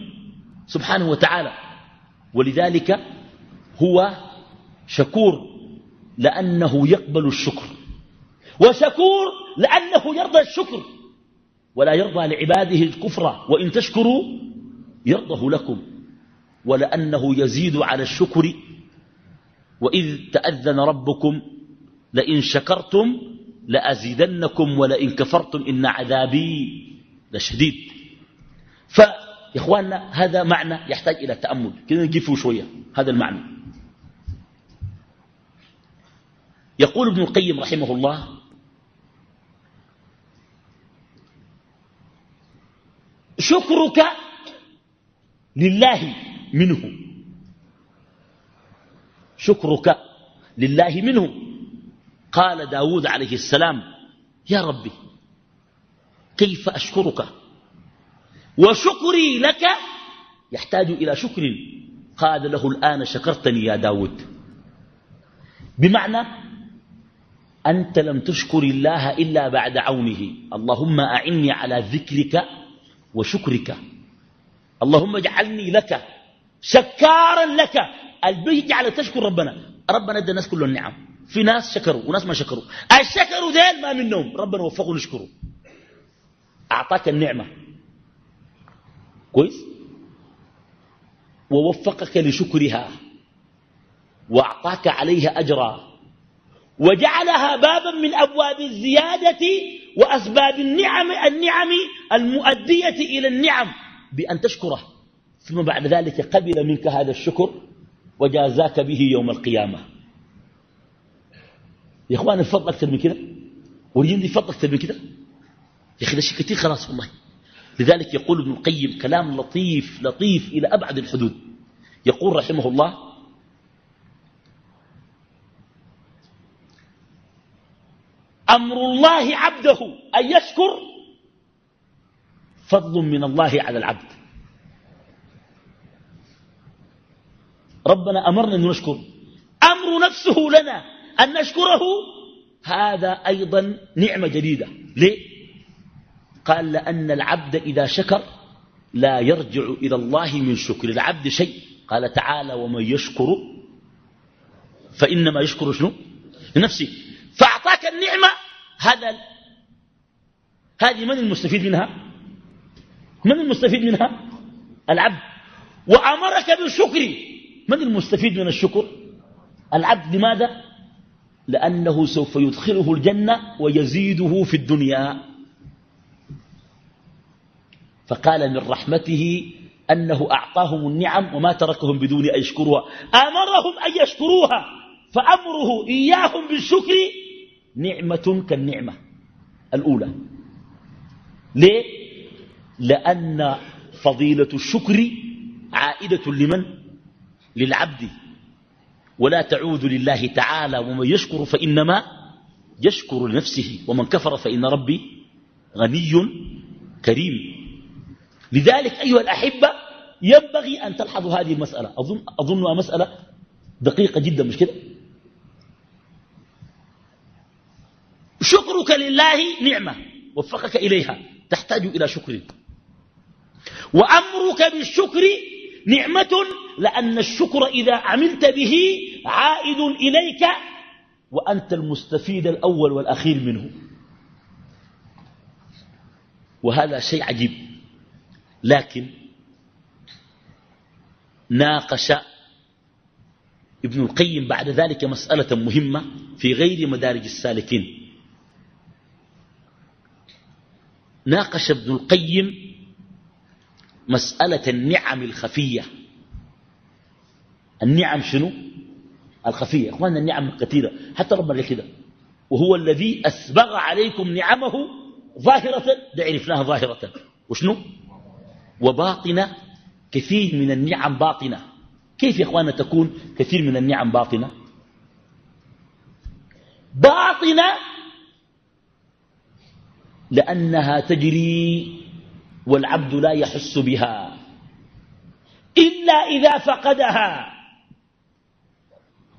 سبحانه وتعالى. ولذلك هو شكور لأنه يقبل الشكر. وشكور لأنه يرضى الشكر. ولا يرضى لعباده الكفر. وإن تشكروا يرضه لكم. ولأنه يزيد على الشكر. وإذ تأذن ربكم لئن شكرتم لأزيدنكم ولئن كفرتم إن عذابي لشديد. فيا إخواننا هذا معنى يحتاج إلى تأمل. كده نجيفه شوية. هذا المعنى. يقول ابن القيم رحمه الله شكرك لله منه. شكرك لله منه. قال داود عليه السلام يا ربي كيف أشكرك؟ وشكري لك يحتاج إلى شكر. قال له الآن شكرتني يا داود. بمعنى أنت لم تشكر الله إلا بعد عونه. اللهم أعني على ذكرك وشكرك. اللهم اجعلني لك شكارا لك. البيت جعل تشكر ربنا. ربنا ادى الناس كل النعم في ناس شكروا وناس ما شكروا. الشكروا ذيل ما منهم. ربنا وفقوا نشكروا أعطاك النعمة. كويس؟ ووفقك لشكرها وأعطاك عليها أجرا وجعلها بابا من أبواب الزيادة وأسباب النعم النعم المؤدية إلى النعم بأن تشكره. ثم بعد ذلك قبل منك هذا الشكر وجازاك به يوم القيامة. يا إخوان الفضل أكثر من كده؟ وريني فضل أكثر من كده؟ يا أخي ده شيء كثير خلاص والله. لذلك يقول ابن القيم كلام لطيف لطيف إلى أبعد الحدود. يقول رحمه الله أمر الله عبده أن يشكر فضل من الله على العبد. ربنا أمرنا أن نشكر. أمر نفسه لنا أن نشكره. هذا أيضا نعمة جديدة. ليه؟ قال لأن العبد إذا شكر لا يرجع إلى الله من شكر. العبد شيء. قال تعالى ومن يشكر فإنما يشكر شنو؟ لنفسه. فأعطاك النعمة. هذا هذه من المستفيد منها؟ من المستفيد منها؟ العبد. وأمرك بالشكر. من المستفيد من الشكر؟ العبد. لماذا؟ لأنه سوف يدخله الجنة ويزيده في الدنيا. فقال من رحمته أنه أعطاهم النعم وما تركهم بدون أن يشكروها أمرهم أن يشكروها فأمره إياهم بالشكر نعمة كالنعمة الأولى ليه؟ لأن فضيلة الشكر عائدة لمن؟ للعبد ولا تعود لله تعالى ومن يشكر فإنما يشكر لنفسه ومن كفر فإن ربي غني كريم لذلك أيها الأحبة ينبغي أن تلحظوا هذه المسألة. أظن أظنها مسألة دقيقة جدا مش كده؟ شكرك لله نعمة. وفقك إليها. تحتاج إلى شكر. وأمرك بالشكر نعمة لأن الشكر إذا عملت به عائد إليك وأنت المستفيد الأول والأخير منه. وهذا شيء عجيب. لكن ناقش ابن القيم بعد ذلك مسألة مهمة في غير مدارج السالكين. ناقش ابن القيم مسألة النعم الخفية. النعم شنو؟ الخفية. إخواننا النعم الكثيرة حتى ربنا كده. وهو الذي أسبغ عليكم نعمه ظاهرة ده عرفناها ظاهرة. وشنو؟ وباطنة كثير من النعم باطنة. كيف يا إخواننا تكون كثير من النعم باطنة؟ باطنة لأنها تجري والعبد لا يحس بها. إلا إذا فقدها.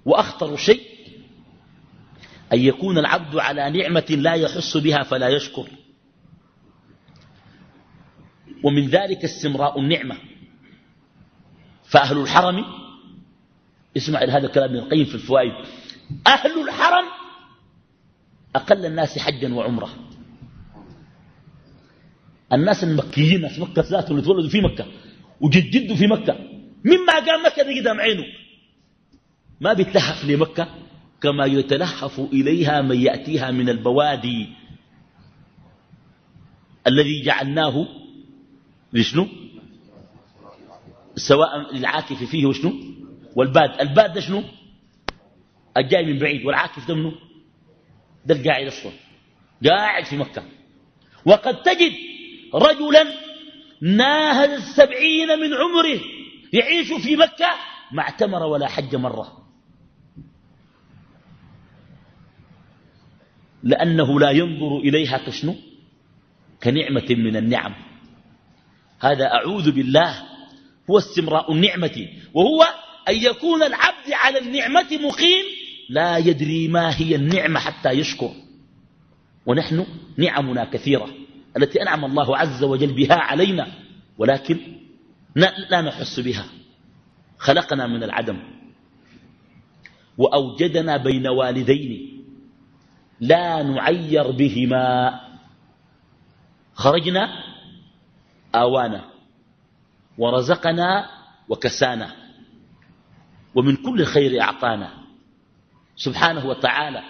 وأخطر شيء أن يكون العبد على نعمة لا يحس بها فلا يشكر. ومن ذلك استمراء النعمة. فأهل الحرم اسمع هذا الكلام ابن القيم في الفوائد. أهل الحرم أقل الناس حجا وعمرة. الناس المكيين ناس مكة ذاتهم اللي تولدوا في مكة وجددوا في مكة مما قام مكة دي قدام عينه. ما بيتلهف لمكة كما يتلهف إليها من يأتيها من البوادي الذي جعلناه لشنو سواء للعاكف فيه وشنو والباد. الباد ده شنو؟ الجاي من بعيد. والعاكف ده منه ده القاعد أصلا. قاعد في مكة. وقد تجد رجلا ناهز السبعين من عمره يعيش في مكة ما اعتمر ولا حج مرة. لأنه لا ينظر إليها كشنو؟ كنعمة من النعم. هذا أعوذ بالله هو استمراء النعمة وهو أن يكون العبد على النعمة مقيم لا يدري ما هي النعمة حتى يشكر. ونحن نعمنا كثيرة التي أنعم الله عز وجل بها علينا ولكن لا نحس بها. خلقنا من العدم. وأوجدنا بين والدين. لا نعير بهما. خرجنا آوانا ورزقنا وكسانا ومن كل خير أعطانا سبحانه وتعالى.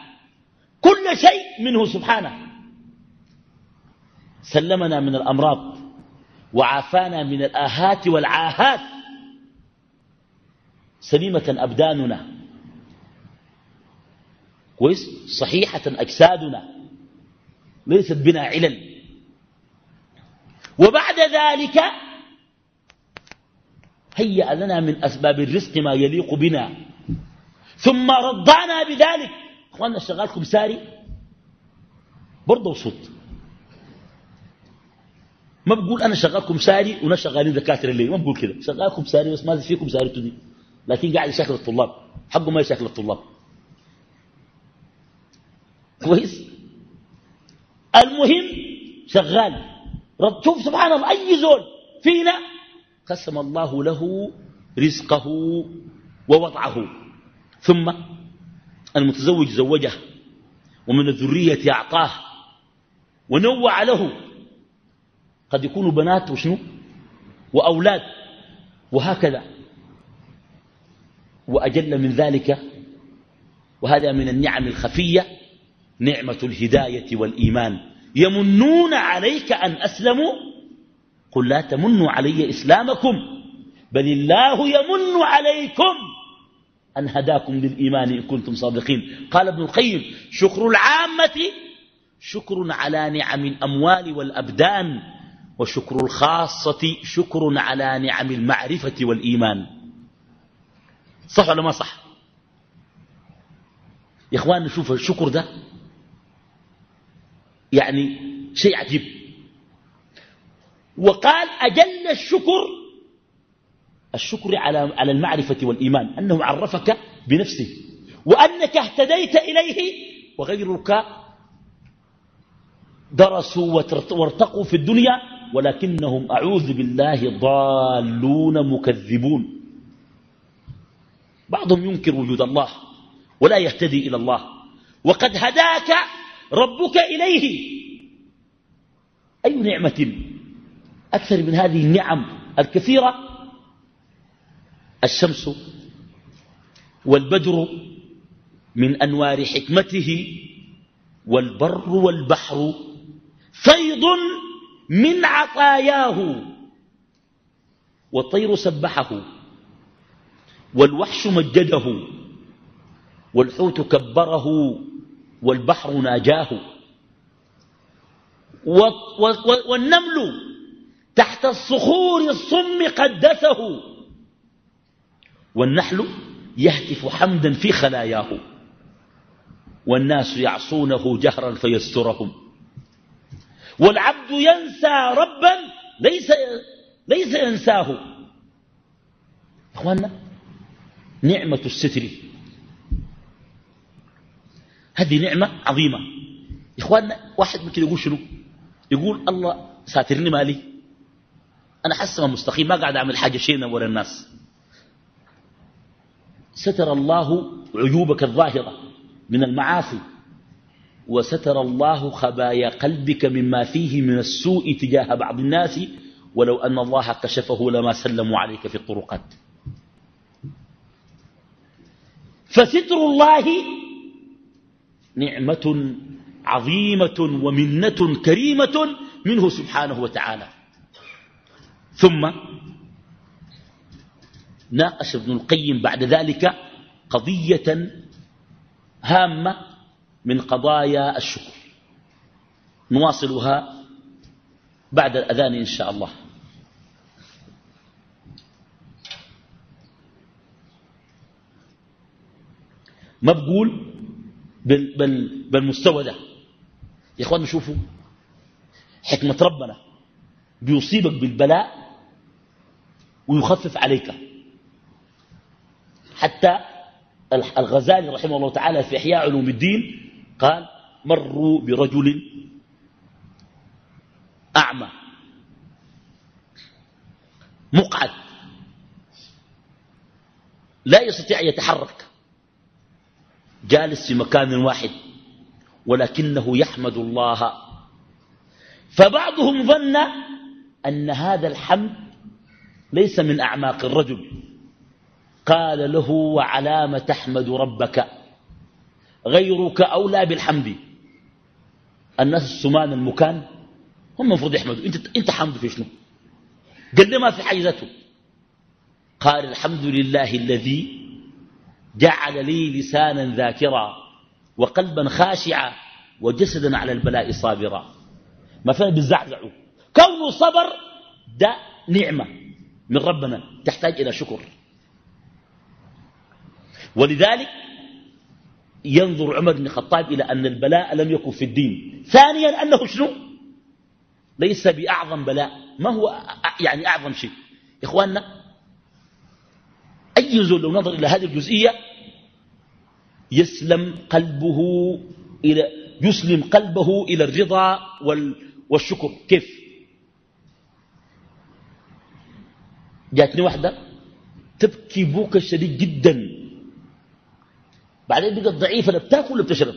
كل شيء منه سبحانه. سلمنا من الأمراض وعافانا من الآهات والعاهات. سليمة أبداننا. كويس؟ صحيحة أجسادنا. ليست بنا علل. وبعد ذلك هيأ لنا من أسباب الرزق ما يليق بنا. ثم رضانا بذلك. أخواننا شغالكم ساري؟ برضه وصوت ما بقول أنا شغالكم ساري وناس شغالين دكاترة الليل ما بقول كده. شغالكم ساري بس ما فيكم ساري تدي لكن قاعد يشاكل الطلاب. حقه ما يشاكل الطلاب. كويس؟ المهم شغال. شوف سبحان الله أي زول فينا قسم الله له رزقه ووضعه. ثم المتزوج زوجه ومن الذرية أعطاه ونوع له. قد يكونوا بنات وشنو؟ وأولاد. وهكذا. وأجل من ذلك وهذا من النعم الخفية نعمة الهداية والإيمان. يمنون عليك أن أسلموا؟ قل لا تمنوا علي إسلامكم بل الله يمن عليكم أن هداكم للإيمان إن كنتم صادقين. قال ابن القيم شكر العامة شكر على نعم الأموال والأبدان وشكر الخاصة شكر على نعم المعرفة والإيمان. صح ولا ما صح؟ يا إخوان نشوف الشكر ده يعني شيء عجيب وقال أجل الشكر الشكر على على المعرفة والإيمان أنه عرفك بنفسه وأنك اهتديت إليه وغيرك درسوا وارتقوا في الدنيا ولكنهم أعوذ بالله ضالون مكذبون. بعضهم ينكر وجود الله ولا يهتدي إلى الله. وقد هداك ربك إليه. أي نعمة؟ أكثر من هذه النعم الكثيرة الشمس والبدر من أنوار حكمته والبر والبحر فيض من عطاياه. والطير سبحه والوحش مجده والحوت كبره. والبحر ناجاه. والنمل تحت الصخور الصم قدسه. والنحل يهتف حمدا في خلاياه. والناس يعصونه جهرا فيسترهم. والعبد ينسى ربا ليس, ليس ينساه. إخواننا نعمة الستر هذه نعمة عظيمة. إخواننا واحد ممكن يقول شنو؟ يقول الله ساترني مالي. أنا حاسة مستقيم ما قاعد أعمل حاجة شينا ولا الناس. ستر الله عيوبك الظاهرة من المعاصي وستر الله خبايا قلبك مما فيه من السوء تجاه بعض الناس ولو أن الله كشفه لما سلموا عليك في الطرقات. فستر الله نعمة عظيمة ومنة كريمة منه سبحانه وتعالى. ثم ناقش ابن القيم بعد ذلك قضية هامة من قضايا الشكر. نواصلها بعد الأذان إن شاء الله. ما بقول بال بال بالمستوى ده. يا إخوان شوفوا حكمة ربنا بيصيبك بالبلاء ويخفف عليك. حتى الغزالي رحمه الله تعالى في إحياء علوم الدين قال مروا برجل أعمى مقعد لا يستطيع أن يتحرك جالس في مكان واحد ولكنه يحمد الله. فبعضهم ظن أن هذا الحمد ليس من أعماق الرجل. قال له وعلام تحمد ربك؟ غيرك أولى بالحمد. الناس السمان المكان هم المفروض يحمدوا. انت, أنت حمد في شنو؟ قال لي ما في حيزته قال الحمد لله الذي جعل لي لسانا ذاكرا وقلبا خاشعا وجسدا على البلاء صابرا. ما فينا بالزعزعوا كونه صبر ده نعمة من ربنا تحتاج إلى شكر. ولذلك ينظر عمر بن الخطاب إلى أن البلاء لم يكن في الدين. ثانيا أنه شنو؟ ليس بأعظم بلاء. ما هو يعني أعظم شيء؟ إخواننا أي زول لو نظر إلى هذه الجزئية يسلم قلبه إلى يسلم قلبه إلى الرضا والشكر. كيف؟ جاتني واحدة تبكي بوكا شديد جدا. بعدين بقت ضعيفة لا بتاكل ولا بتشرب.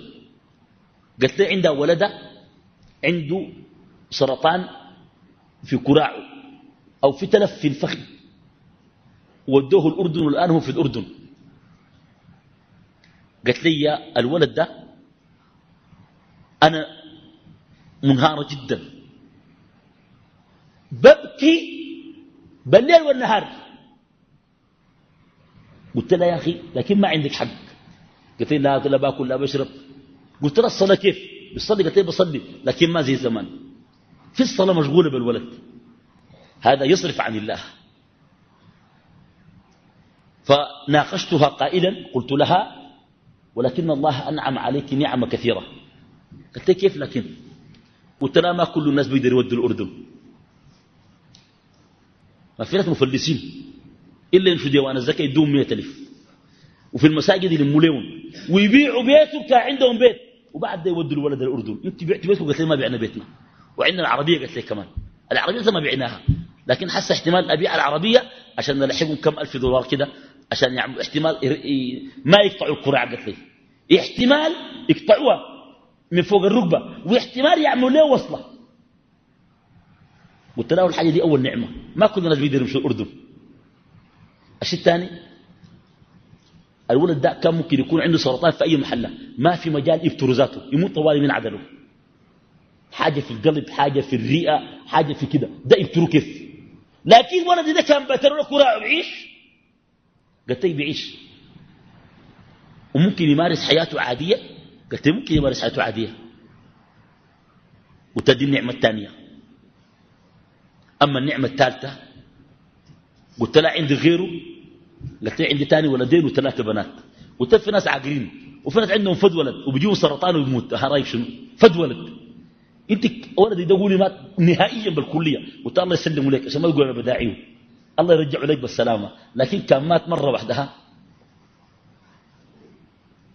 قالت لي عندها ولدة عنده سرطان في كراعه أو في تلف في الفخذ. ودوه الأردن والآن هو في الأردن. قالت لي الولد ده أنا منهارة جدا. ببكي بالليل والنهار. قلت لها يا أخي لكن ما عندك حق. قلت لي لا لا باكل لا بشرب. قلت لها الصلاة كيف؟ بصلي قلت لي بصلي لكن ما زي زمان في الصلاة مشغولة بالولد. هذا يصرف عن الله. فناقشتها قائلا قلت لها ولكن الله أنعم عليك نعمة كثيرة. قلت كيف لكن؟ قلت لها ما كل الناس بيقدر يودوا الأردن. ما في ناس مفلسين. إلا يمشوا ديوان الزكاة يدوم مئة ألف. وفي المساجد يلموا لهم ويبيعوا بيتهم كان عندهم بيت. وبعد ده يودوا الولد الأردن. انت بعت بيتك وقلت لي ما بعنا بيتنا. وعندنا العربية قلت لي كمان. العربية ما بعناها. لكن حس احتمال أبيع العربية عشان نلحقهم كم ألف دولار كده. عشان يعمل احتمال ما يقطعوا الكرة قلت لي احتمال يقطعوها من فوق الركبة واحتمال يعملوا له وصلة. قلت له الحاجة دي أول نعمة. ما كل الناس بيقدروا يمشوا الأردن. الشيء الثاني الولد ده كان ممكن يكون عنده سرطان في أي محلة. ما في مجال يفتر ذاته يموت طوالي من عدله حاجة في القلب حاجة في الرئة حاجة في كده. ده يفتروا كيف؟ لكن ولدي ده كان بترى كراع ويعيش قلت لي بيعيش وممكن يمارس حياته عادية؟ قلت لي ممكن يمارس حياته عادية. وتدي النعمة الثانية. أما النعمة الثالثة قلت لها عندي غيره قلت لها عندي ثاني ولدين وثلاثة بنات. قلت في ناس عاقلين وفي ناس عندهم فد ولد وبيجيبوا سرطان ويموت. رأيك شنو؟ فد ولد. أنت ولدي ده قولي مات نهائيا بالكلية. قلت الله يسلمه لك عشان ما يقول أنا بداعيه. الله يرجعه لك بالسلامة. لكن كان مات مرة واحدة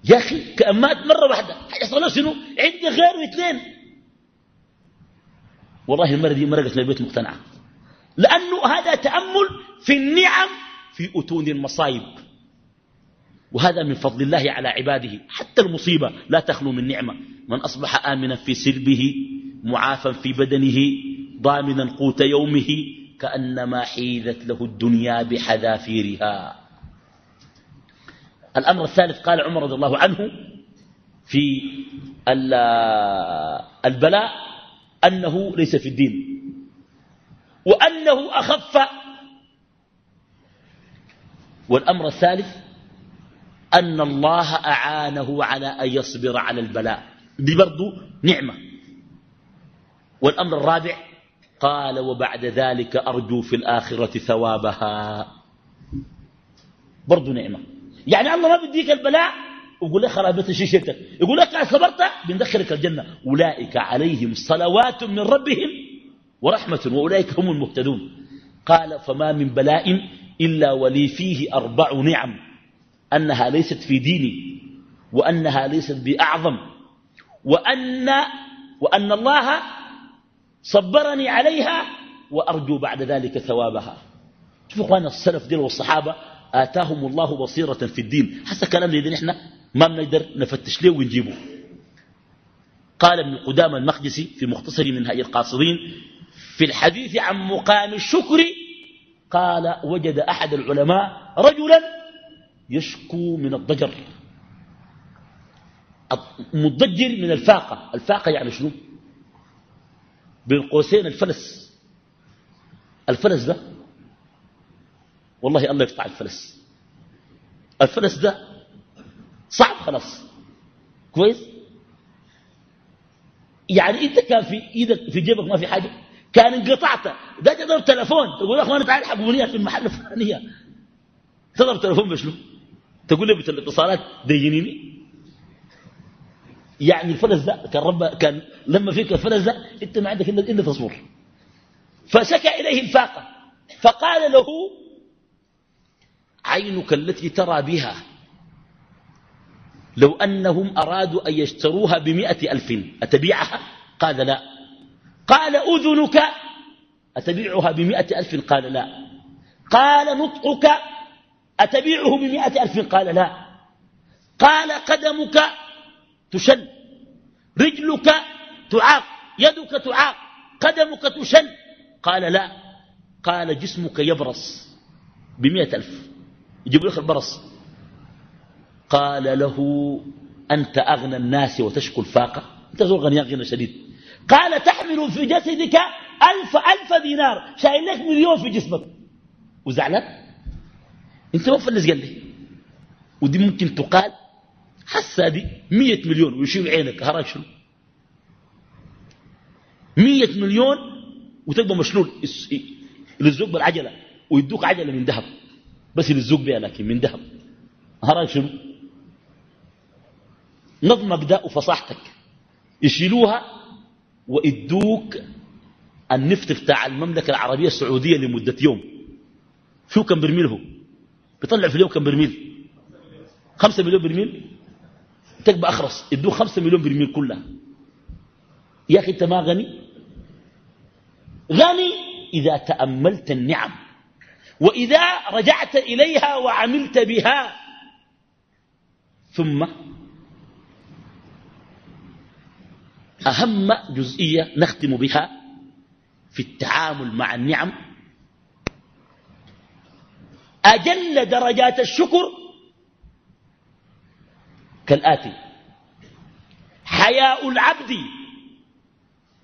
يا أخي كان مات مرة واحدة. حيصل شنو؟ عندي غيره اثنين. والله المرة دي مرقت من البيت مقتنعة. لأنه هذا تأمل في النعم في أتون المصايب. وهذا من فضل الله على عباده. حتى المصيبة لا تخلو من نعمة. من أصبح آمنا في سلبه معافا في بدنه ضامنا قوت يومه كأنما حيذت له الدنيا بحذافيرها. الأمر الثالث قال عمر رضي الله عنه في البلاء أنه ليس في الدين وأنه أخف. والأمر الثالث أن الله أعانه على أن يصبر على البلاء. دي برضو نعمة. والأمر الرابع قال وبعد ذلك أرجو في الآخرة ثوابها. برضو نعمة. يعني الله ما بديك البلاء ويقول لك خرابت شيشتك يقول لك صبرت بندخلك الجنة. أولئك عليهم صلوات من ربهم ورحمة وأولئك هم المهتدون. قال فما من بلاء إلا ولي فيه أربع نعم. أنها ليست في ديني وأنها ليست بأعظم. وأن, وأن الله صبرني عليها وأرجو بعد ذلك ثوابها. شوفوا أخوانا السلف دين والصحابة آتاهم الله بصيرة في الدين. حتى كلام لدينا إحنا ما بنقدر نفتش له ونجيبه. قال ابن قدام المقدسي في مختصر من هاي القاصدين في الحديث عن مقام الشكر قال وجد أحد العلماء رجلا يشكو من الضجر. مضجر من الفاقة. الفاقة يعني شنو؟ بين قوسين الفلس. الفلس ده والله الله يقطع الفلس. الفلس ده صعب خلاص. كويس؟ يعني انت كان في إيدك في جيبك ما في حاجة؟ كان انقطعت. ده تضرب تلفون تقول يا اخوان تعال حقوني في المحل الفلانية. تضرب تلفون بشنو؟ تقول لي الاتصالات دينيني. يعني الفلس ده كان رب كان لما فيك الفلس ده انت ما عندك الا تصبر. فشكى إليه الفاقة. فقال له عينك التي ترى بها لو أنهم أرادوا أن يشتروها بمئة ألف. أتبيعها؟ قال لا. قال أذنك؟ أتبيعها بمئة ألف؟ قال لا. قال نطقك؟ أتبيعه بمئة ألف؟ قال لا. قال قدمك؟ تشن. رجلك تعاق يدك تعاق قدمك تشن. قال لا. قال جسمك يبرص بمئة ألف. يجيب لك البرص قال له أنت أغنى الناس وتشكو الفاقة. أنت زور غنيان غنى شديد. قال تحمل في جسدك ألف ألف دينار. شايل لك مليون في جسمك. وزعلان. أنت ما فلس قال لي. ودي ممكن تقال. حسا دي مية مليون ويشيل عينك هراك شنو؟ مية مليون وتبقى مشلول. يلزوك بالعجلة ويدوك عجلة من ذهب. بس يلزوك بها لكن من ذهب. هراك شنو؟ نظمك ده وفصاحتك. يشيلوها ويدوك النفط بتاع المملكة العربية السعودية لمدة يوم. شو كم برميل هو بيطلع في اليوم كم برميل؟ خمسة مليون برميل؟ تبقى أخرس يدوك خمسة مليون برميل كلها. يا أخي أنت ما غني؟ غني إذا تأملت النعم وإذا رجعت إليها وعملت بها. ثم أهم جزئية نختم بها في التعامل مع النعم. أجل درجات الشكر كالآتي. حياء العبد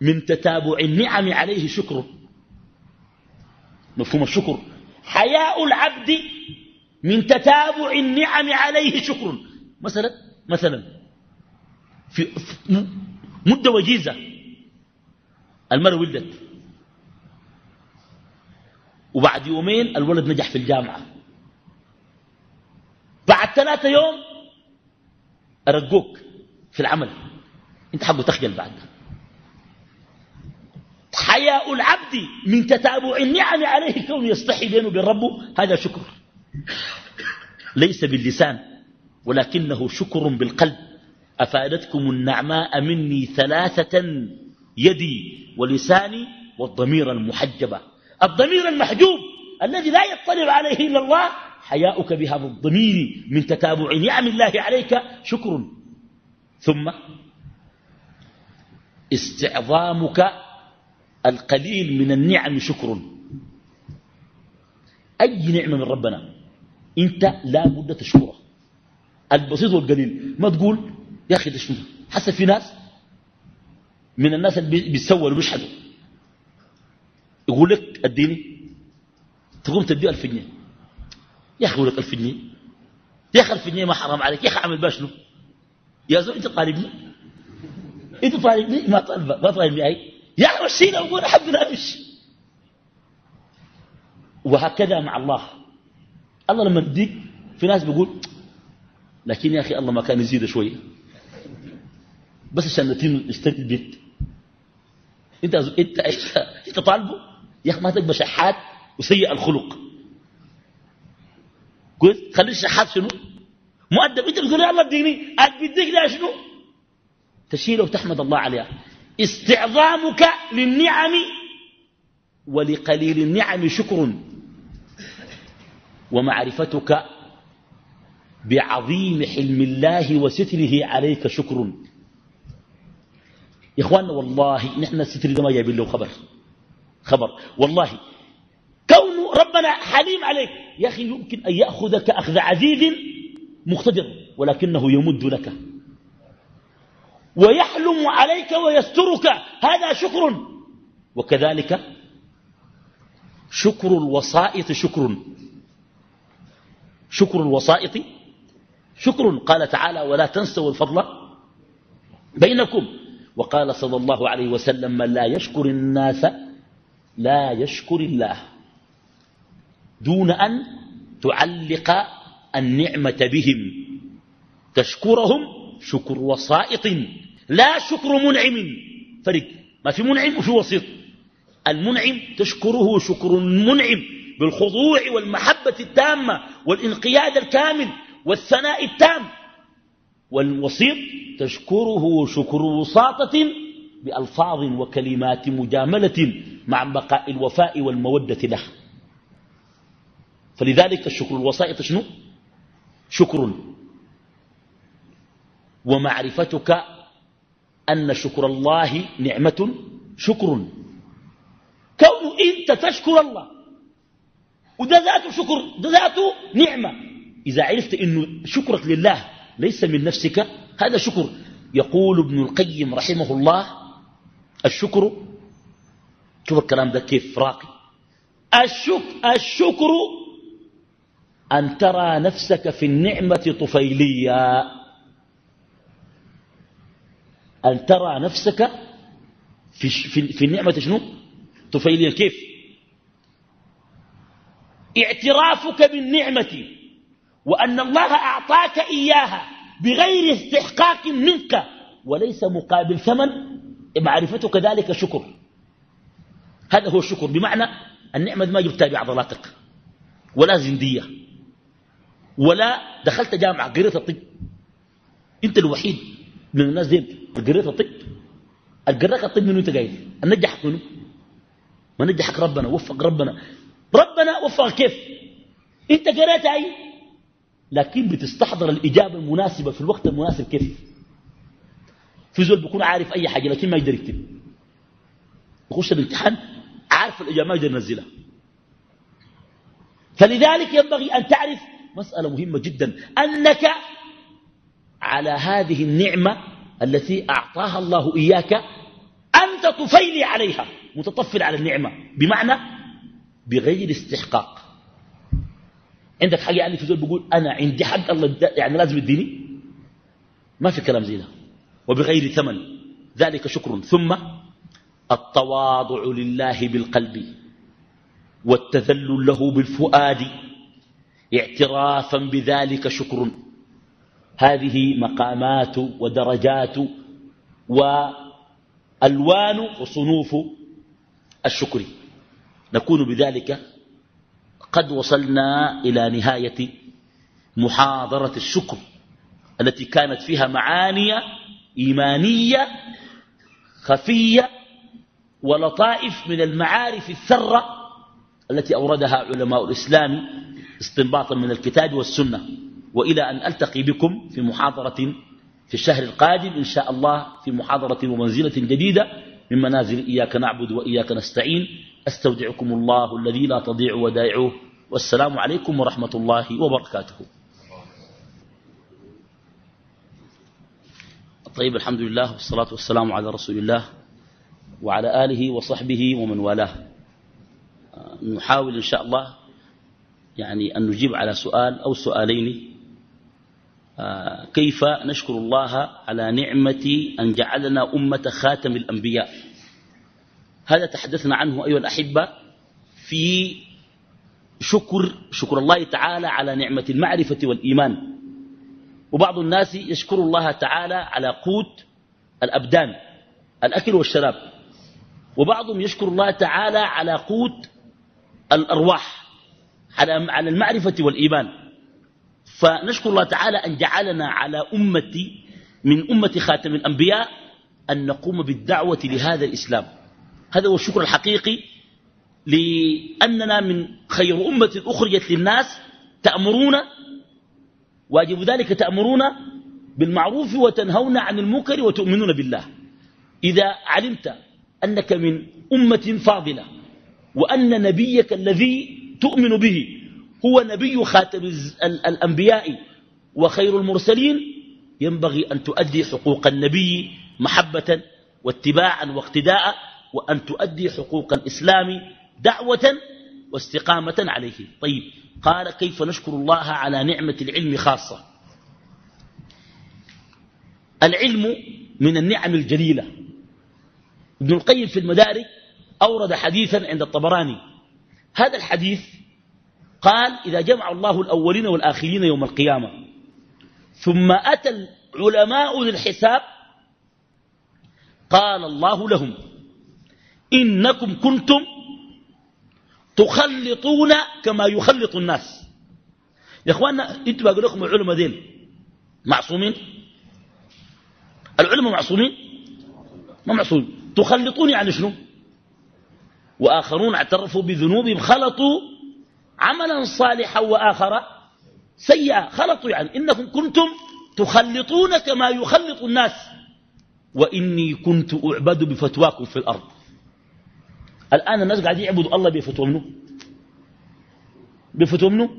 من تتابع النعم عليه شكر. مفهوم الشكر. حياء العبد من تتابع النعم عليه شكر. مثلا مثلا في مدة وجيزة. المرأة ولدت. وبعد يومين الولد نجح في الجامعة. بعد ثلاثة يوم أرقوك في العمل. انت حقه تخجل بعد. حياء العبد من تتابع النعم عليه كون يستحي بينه وبين ربه. هذا شكر. ليس باللسان ولكنه شكر بالقلب. أفادتكم النعماء مني ثلاثة يدي ولساني والضمير المحجبة الضمير المحجوب الذي لا يطلع عليه إلا الله حياؤك بهذا الضمير من تتابع نعم الله عليك شكر. ثم استعظامك القليل من النعم شكر. أي نعمة من ربنا؟ أنت لا بد تشكره. البسيط والقليل. ما تقول؟ يا أخي تشكر. حسب في ناس من الناس اللي بيتسولوا وبيشحدوا يقول لك أديني. تقوم تديه ألف جنيه. يا أخي يقول لك ألف جنيه يا أخي ألف جنيه ما حرام عليك. يا أخي أعمل باش شنو؟ يا زول أنت طالبني. أنت طالبني. ما طالب ما طالبني أي. يا أخي مشينا وقول أحب نافش وهكذا مع الله. الله لما تديك في ناس بيقول لكن يا أخي الله ما كان يزيد شوية بس عشان نشتري البيت. أنت أنت, انت طالبه يا أخي ما تبقى شحات وسيء الخلق. كويس خلي الشحات شنو؟ مؤدب. انت بتقول يا الله اديني بديك لا شنو؟ تشيله وتحمد الله عليها. استعظامك للنعم ولقليل النعم شكر. ومعرفتك بعظيم حلم الله وستره عليك شكر. يا إخواننا والله نحن الستر ده ما جايبين له خبر. خبر. والله كون ربنا حليم عليك. يا أخي يمكن أن يأخذك أخذ عزيز مقتدر ولكنه يمد لك. ويحلم عليك ويسترك. هذا شكر. وكذلك شكر الوسائط شكر. شكر الوسائط شكر. قال تعالى ولا تنسوا الفضل بينكم. وقال صلى الله عليه وسلم من لا يشكر الناس لا يشكر الله. دون أن تعلق النعمة بهم. تشكرهم شكر وسائط. لا شكر منعم. فرق. ما في منعم وفي وسيط. المنعم تشكره شكر منعم بالخضوع والمحبة التامة والانقياد الكامل والثناء التام. والوسيط تشكره شكر وساطة بألفاظ وكلمات مجاملة مع بقاء الوفاء والمودة له. فلذلك الشكر الوسائط شنو؟ شكر. ومعرفتك أن شكر الله نعمة شكر. كون أنت تشكر الله وده ذاته شكر ده ذاته نعمة. إذا عرفت أنه شكرك لله ليس من نفسك هذا شكر. يقول ابن القيم رحمه الله الشكر شوف الكلام ده كيف راقي. الشكر, الشكر أن ترى نفسك في النعمة طفيلية. أن ترى نفسك في, في, في النعمة شنو؟ طفيلية. كيف؟ اعترافك بالنعمة وأن الله أعطاك إياها بغير استحقاق منك وليس مقابل ثمن. معرفتك ذلك شكر. هذا هو الشكر. بمعنى النعمة ما جبتها بعضلاتك ولا زندية. ولا دخلت جامعة قريت الطب. أنت الوحيد من الناس دي قريت الطب. القراك الطب منه أنت قايل؟ النجحك منه ما نجحك ربنا وفق ربنا. ربنا وفق كيف؟ أنت قريت أي؟ لكن بتستحضر الإجابة المناسبة في الوقت المناسب كيف؟ في زول بيكون عارف أي حاجة لكن ما يقدر يكتب. يخش الامتحان عارف الإجابة ما يقدر ينزلها. فلذلك ينبغي أن تعرف مسألة مهمة جدا. أنك على هذه النعمة التي أعطاها الله إياك أنت تفيلي عليها متطفل على النعمة. بمعنى بغير استحقاق. عندك حاجة يعني في زول بيقول أنا عندي حق الله يعني لازم يديني؟ ما في كلام زي ده. وبغير ثمن. ذلك شكر. ثم التواضع لله بالقلب والتذلل له بالفؤاد. اعترافا بذلك شكر. هذه مقامات ودرجات وألوان وصنوف الشكر. نكون بذلك قد وصلنا إلى نهاية محاضرة الشكر التي كانت فيها معاني إيمانية خفية ولطائف من المعارف الثرة التي أوردها علماء الإسلام استنباطا من الكتاب والسنة وإلى أن ألتقي بكم في محاضرة في الشهر القادم إن شاء الله في محاضرة ومنزلة جديدة من منازل إياك نعبد وإياك نستعين. أستودعكم الله الذي لا تضيع ودائعه. والسلام عليكم ورحمة الله وبركاته. طيب الحمد لله والصلاة والسلام على رسول الله وعلى آله وصحبه ومن والاه. نحاول إن شاء الله يعني أن نجيب على سؤال أو سؤالين. كيف نشكر الله على نعمة أن جعلنا أمة خاتم الأنبياء؟ هذا تحدثنا عنه أيها الأحبة في شكر شكر الله تعالى على نعمة المعرفة والإيمان. وبعض الناس يشكر الله تعالى على قوت الأبدان الأكل والشراب. وبعضهم يشكر الله تعالى على قوت الأرواح. على المعرفة والإيمان. فنشكر الله تعالى أن جعلنا على أمتي من أمة خاتم الأنبياء أن نقوم بالدعوة لهذا الإسلام. هذا هو الشكر الحقيقي لأننا من خير أمة أخرجت للناس تأمرون واجب ذلك تأمرون بالمعروف وتنهون عن المنكر وتؤمنون بالله. إذا علمت أنك من أمة فاضلة وأن نبيك الذي تؤمن به هو نبي خاتم الأنبياء وخير المرسلين ينبغي أن تؤدي حقوق النبي محبة واتباعا واقتداء وأن تؤدي حقوق الإسلام دعوة واستقامة عليه. طيب قال كيف نشكر الله على نعمة العلم خاصة؟ العلم من النعم الجليلة. ابن القيم في المدارك أورد حديثا عند الطبراني هذا الحديث قال إذا جمع الله الأولين والآخرين يوم القيامة ثم أتى العلماء للحساب قال الله لهم إنكم كنتم تخلطون كما يخلط الناس. يا اخوانا أنتوا بقول لكم العلماء دين معصومين؟ العلماء معصومين؟ ما معصومين تخلطون يعني شنو؟ وآخرون اعترفوا بذنوبهم خلطوا عملا صالحا وآخر سيئا. خلطوا يعني إنكم كنتم تخلطون كما يخلط الناس. وإني كنت أعبد بفتواكم في الأرض. الآن الناس قاعدين يعبدوا الله بفتوى منه. بفتوى منه؟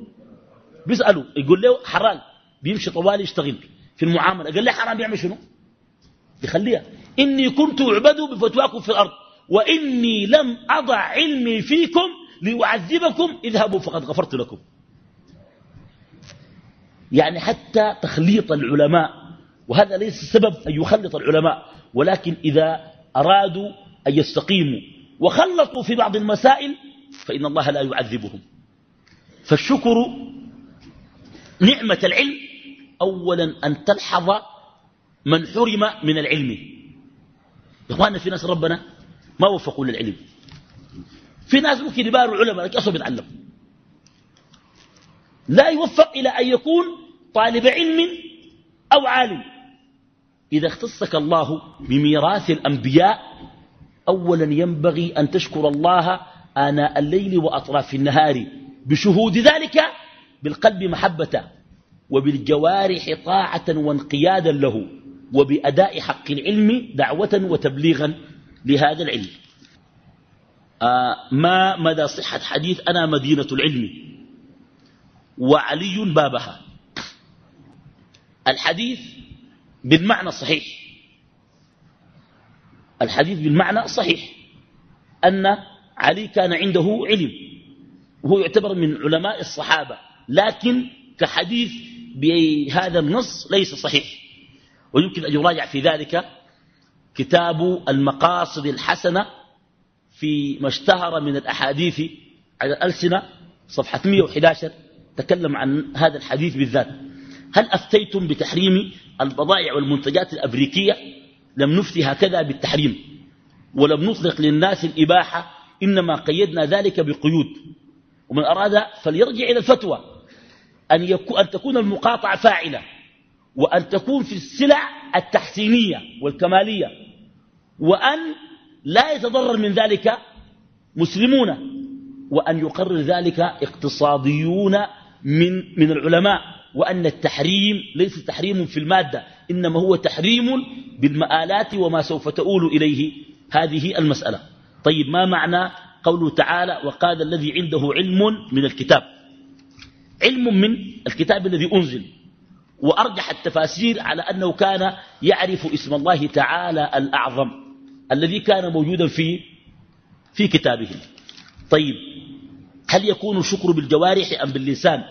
بيسألوا يقول له حرام بيمشي طوالي يشتغل في المعاملة. قال لي حرام يعمل شنو؟ يخليها إني كنت أعبد بفتواكم في الأرض. وإني لم أضع علمي فيكم لأعذبكم اذهبوا فقد غفرت لكم. يعني حتى تخليط العلماء وهذا ليس السبب أن يخلط العلماء ولكن إذا أرادوا أن يستقيموا وخلطوا في بعض المسائل فإن الله لا يعذبهم. فالشكر نعمة العلم أولا أن تلحظ من حرم من العلم. يا اخوانا في ناس ربنا ما وفقوا للعلم. في ناس ممكن يباروا علماء لكن أصلا بيتعلم لا يوفق إلى أن يكون طالب علم أو عالم. إذا اختصك الله بميراث الأنبياء أولا ينبغي أن تشكر الله آناء الليل وأطراف النهار بشهود ذلك بالقلب محبة وبالجوارح طاعة وانقيادا له وبأداء حق العلم دعوة وتبليغا لهذا العلم. آه ما مدى صحة حديث أنا مدينة العلم؟ وعلي بابها. الحديث بالمعنى الصحيح الحديث بالمعنى الصحيح أن علي كان عنده علم. وهو يعتبر من علماء الصحابة. لكن كحديث بهذا النص ليس صحيح. ويمكن أن يراجع في ذلك كتاب المقاصد الحسنة في ما اشتهر من الأحاديث على الألسنة صفحة 111 تكلم عن هذا الحديث بالذات. هل أفتيتم بتحريم البضائع والمنتجات الأمريكية لم نفتي هكذا بالتحريم. ولم نطلق للناس الإباحة إنما قيدنا ذلك بقيود. ومن أراد فليرجع إلى الفتوى. أن, يكون أن تكون المقاطعة فاعلة. وأن تكون في السلع التحسينية والكمالية. وأن لا يتضرر من ذلك مسلمون وأن يقرر ذلك اقتصاديون من, من العلماء وأن التحريم ليس تحريم في المادة إنما هو تحريم بالمآلات وما سوف تؤول إليه. هذه المسألة. طيب ما معنى قوله تعالى وقال الذي عنده علم من الكتاب؟ علم من الكتاب الذي أنزل. وأرجح التفاسير على أنه كان يعرف اسم الله تعالى الأعظم. الذي كان موجودا في في كتابه. طيب هل يكون الشكر بالجوارح أم باللسان؟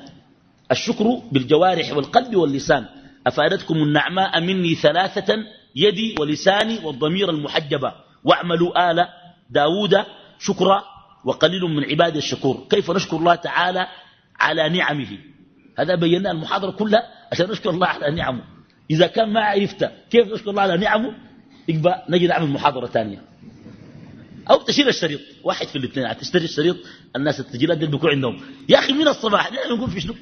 الشكر بالجوارح والقلب واللسان. أفادتكم النعماء مني ثلاثة يدي ولساني والضمير المحجبة واعملوا آل داود شكرا وقليل من عباد الشكور. كيف نشكر الله تعالى على نعمه؟ هذا بينا المحاضرة كلها عشان نشكر الله على نعمه. إذا كان ما عرفت كيف نشكر الله على نعمه؟ يبقى نجي نعمل محاضرة ثانية أو تشيل الشريط. واحد في الاثنين. تشتري الشريط الناس التسجيلات دي بيكون عندهم يا أخي من الصباح؟ نحن نقول في شنو؟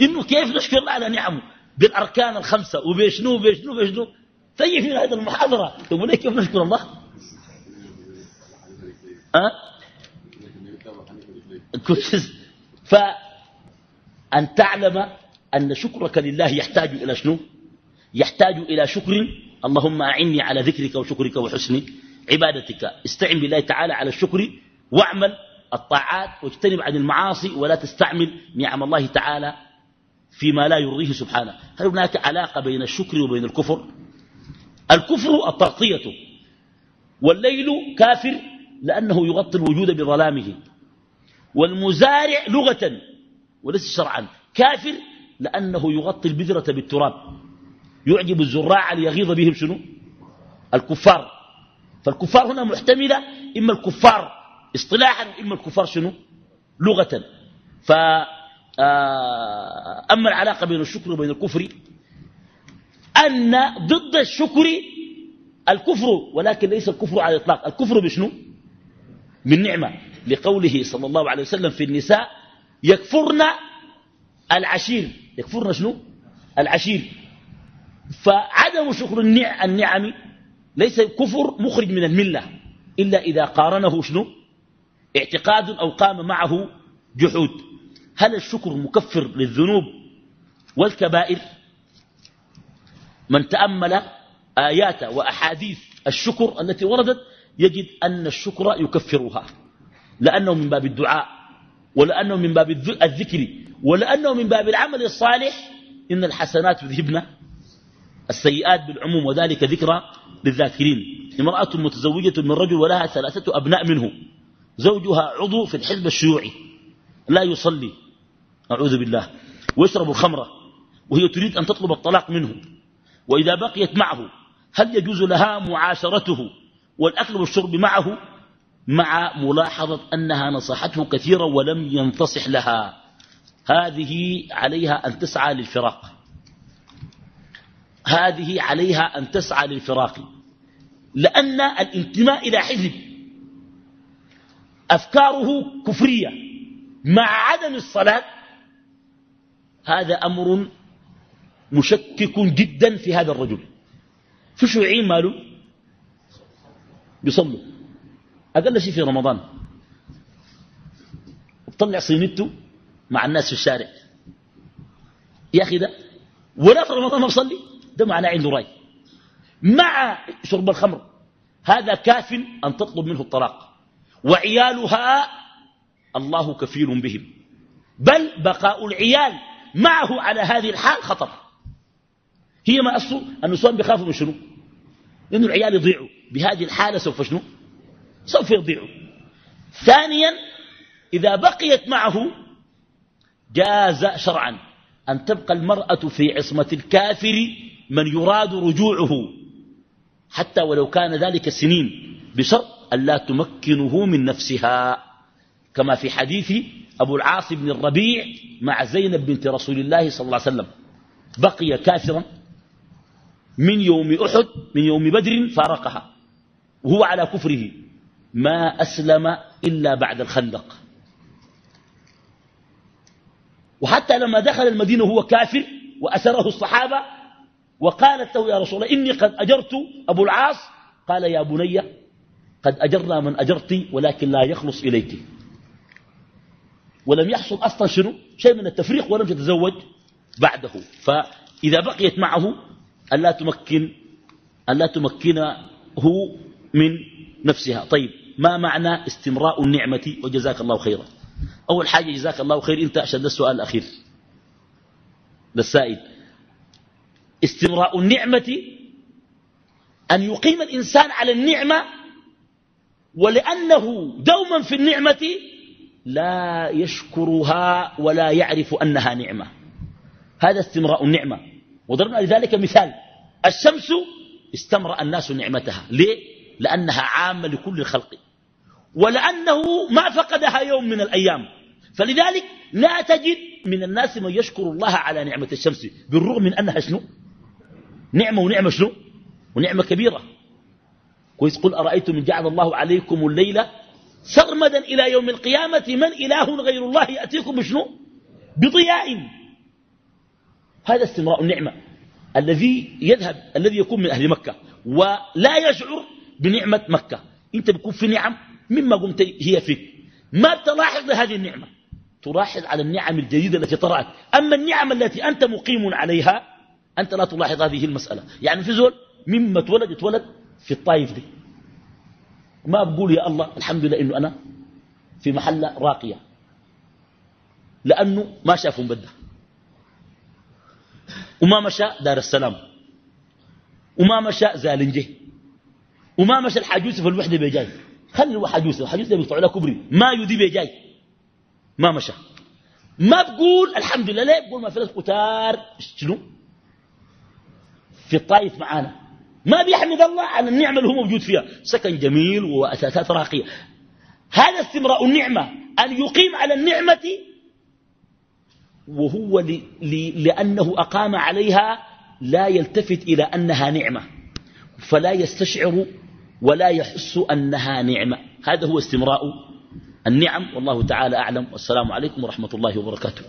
إنه كيف نشكر الله على نعمه؟ بالأركان الخمسة. وبيشنو بيشنو بيشنو تجي في هذه المحاضرة. تقول لي كيف نشكر الله؟ أه؟ فأن تعلم أن شكرك لله يحتاج إلى شنو؟ يحتاج إلى شكر اللهم أعني على ذكرك وشكرك وحسن عبادتك. استعن بالله تعالى على الشكر واعمل الطاعات واجتنب عن المعاصي ولا تستعمل نعم الله تعالى فيما لا يرضيه سبحانه. هل هناك علاقة بين الشكر وبين الكفر؟ الكفر التغطية والليل كافر لأنه يغطي الوجود بظلامه. والمزارع لغة وليس شرعا كافر لأنه يغطي البذرة بالتراب. يعجب الزراع ليغيظ بهم شنو؟ الكفار. فالكفار هنا محتملة إما الكفار اصطلاحا وإما الكفار شنو؟ لغة. ف آه، أما العلاقة بين الشكر وبين الكفر أن ضد الشكر الكفر ولكن ليس الكفر على الإطلاق. الكفر بشنو؟ بالنعمة لقوله صلى الله عليه وسلم في النساء يكفرن العشير. يكفرن شنو؟ العشير. فعدم شكر النعم ليس كفر مخرج من الملة إلا إذا قارنه شنو؟ اعتقاد أو قام معه جحود. هل الشكر مكفر للذنوب والكبائر؟ من تأمل آيات وأحاديث الشكر التي وردت يجد أن الشكر يكفرها. لأنه من باب الدعاء ولأنه من باب الذكر ولأنه من باب العمل الصالح. إن الحسنات يذهبن السيئات بالعموم وذلك ذكرى للذاكرين. امرأة متزوجة من رجل ولها ثلاثة أبناء منه. زوجها عضو في الحزب الشيوعي. لا يصلي. أعوذ بالله. ويشرب الخمرة وهي تريد أن تطلب الطلاق منه. وإذا بقيت معه هل يجوز لها معاشرته والأكل والشرب معه؟ مع ملاحظة أنها نصحته كثيرا ولم ينتصح لها. هذه عليها أن تسعى للفراق. هذه عليها أن تسعى للفراق. لأن الانتماء إلى حزب أفكاره كفرية. مع عدم الصلاة هذا أمر مشكك جدا في هذا الرجل. في شيوعيين ماله؟ بيصلوا أقل شيء في رمضان. وطلع صينيته مع الناس في الشارع. يا أخي ده ولا في رمضان ما بصلي؟ ده معناه عنده رأي مع شرب الخمر. هذا كاف أن تطلب منه الطلاق. وعيالها الله كفيل بهم. بل بقاء العيال معه على هذه الحال خطر. هي ما أصله النسوان بيخافوا من شنو؟ لأن العيال يضيعوا. بهذه الحالة سوف شنو؟ سوف يضيعوا. ثانيا إذا بقيت معه جاز شرعا. أن تبقى المرأة في عصمة الكافر من يراد رجوعه. حتى ولو كان ذلك سنين بشرط أن لا تمكنه من نفسها. كما في حديث أبو العاص بن الربيع مع زينب بنت رسول الله صلى الله عليه وسلم. بقي كافرا من يوم أحد من يوم بدر فارقها. وهو على كفره. ما أسلم إلا بعد الخندق. وحتى لما دخل المدينة هو كافر وأسره الصحابة وقالت له يا رسول الله إني قد أجرت أبو العاص قال يا بني قد أجرنا من أجرت ولكن لا يخلص إليك. ولم يحصل أصلا شنو؟ شيء من التفريق ولم تتزوج بعده. فإذا بقيت معه ألا تمكن ألا تمكنه من نفسها. طيب ما معنى استمراء النعمة؟ وجزاك الله خيرا. أول حاجة جزاك الله خير أنت ده السؤال الأخير. للسائل استمراء النعمة أن يقيم الإنسان على النعمة ولأنه دوما في النعمة لا يشكرها ولا يعرف أنها نعمة. هذا استمراء النعمة. وضربنا لذلك مثال. الشمس استمرأ الناس نعمتها. ليه؟ لأنها عامة لكل الخلق. ولأنه ما فقدها يوم من الأيام. فلذلك لا تجد من الناس من يشكر الله على نعمة الشمس بالرغم من أنها شنو؟ نعمة ونعمة شنو؟ ونعمة كبيرة. كويس قل أرأيتم من جعل الله عليكم الليل سرمدا إلى يوم القيامة من إله غير الله يأتيكم بشنو بضياء. هذا استمراء النعمة الذي يذهب الذي يكون من أهل مكة ولا يشعر بنعمة مكة. إنت بيكون في نعم مما قمت هي فيك. ما تلاحظ هذه النعمة. تلاحظ على النعم الجديدة التي طرأت. أما النعم التي أنت مقيم عليها أنت لا تلاحظ هذه المسألة. يعني في زول مما اتولد اتولد في الطائف دي. ما بقول يا الله الحمد لله إنه أنا في محل راقية. لأنه ما شافوا مبدأ وما مشى دار السلام. وما مشى زالنجه وما مشى الحاج في الوحدة بيجاي. خلي الواحد يوسف الواحد يوسف بيطلع له كبري. ما يدي بيجاي ما مشى. ما بقول الحمد لله ليه بقول ما في ناس شنو؟ في الطائف معانا. ما بيحمد الله على النعمة اللي هو موجود فيها. سكن جميل وأساسات راقية. هذا استمراء النعمة. أن يقيم على النعمة وهو ل... ل... لأنه أقام عليها لا يلتفت إلى أنها نعمة. فلا يستشعر ولا يحس أنها نعمة. هذا هو استمراء النعم والله تعالى أعلم. والسلام عليكم ورحمة الله وبركاته.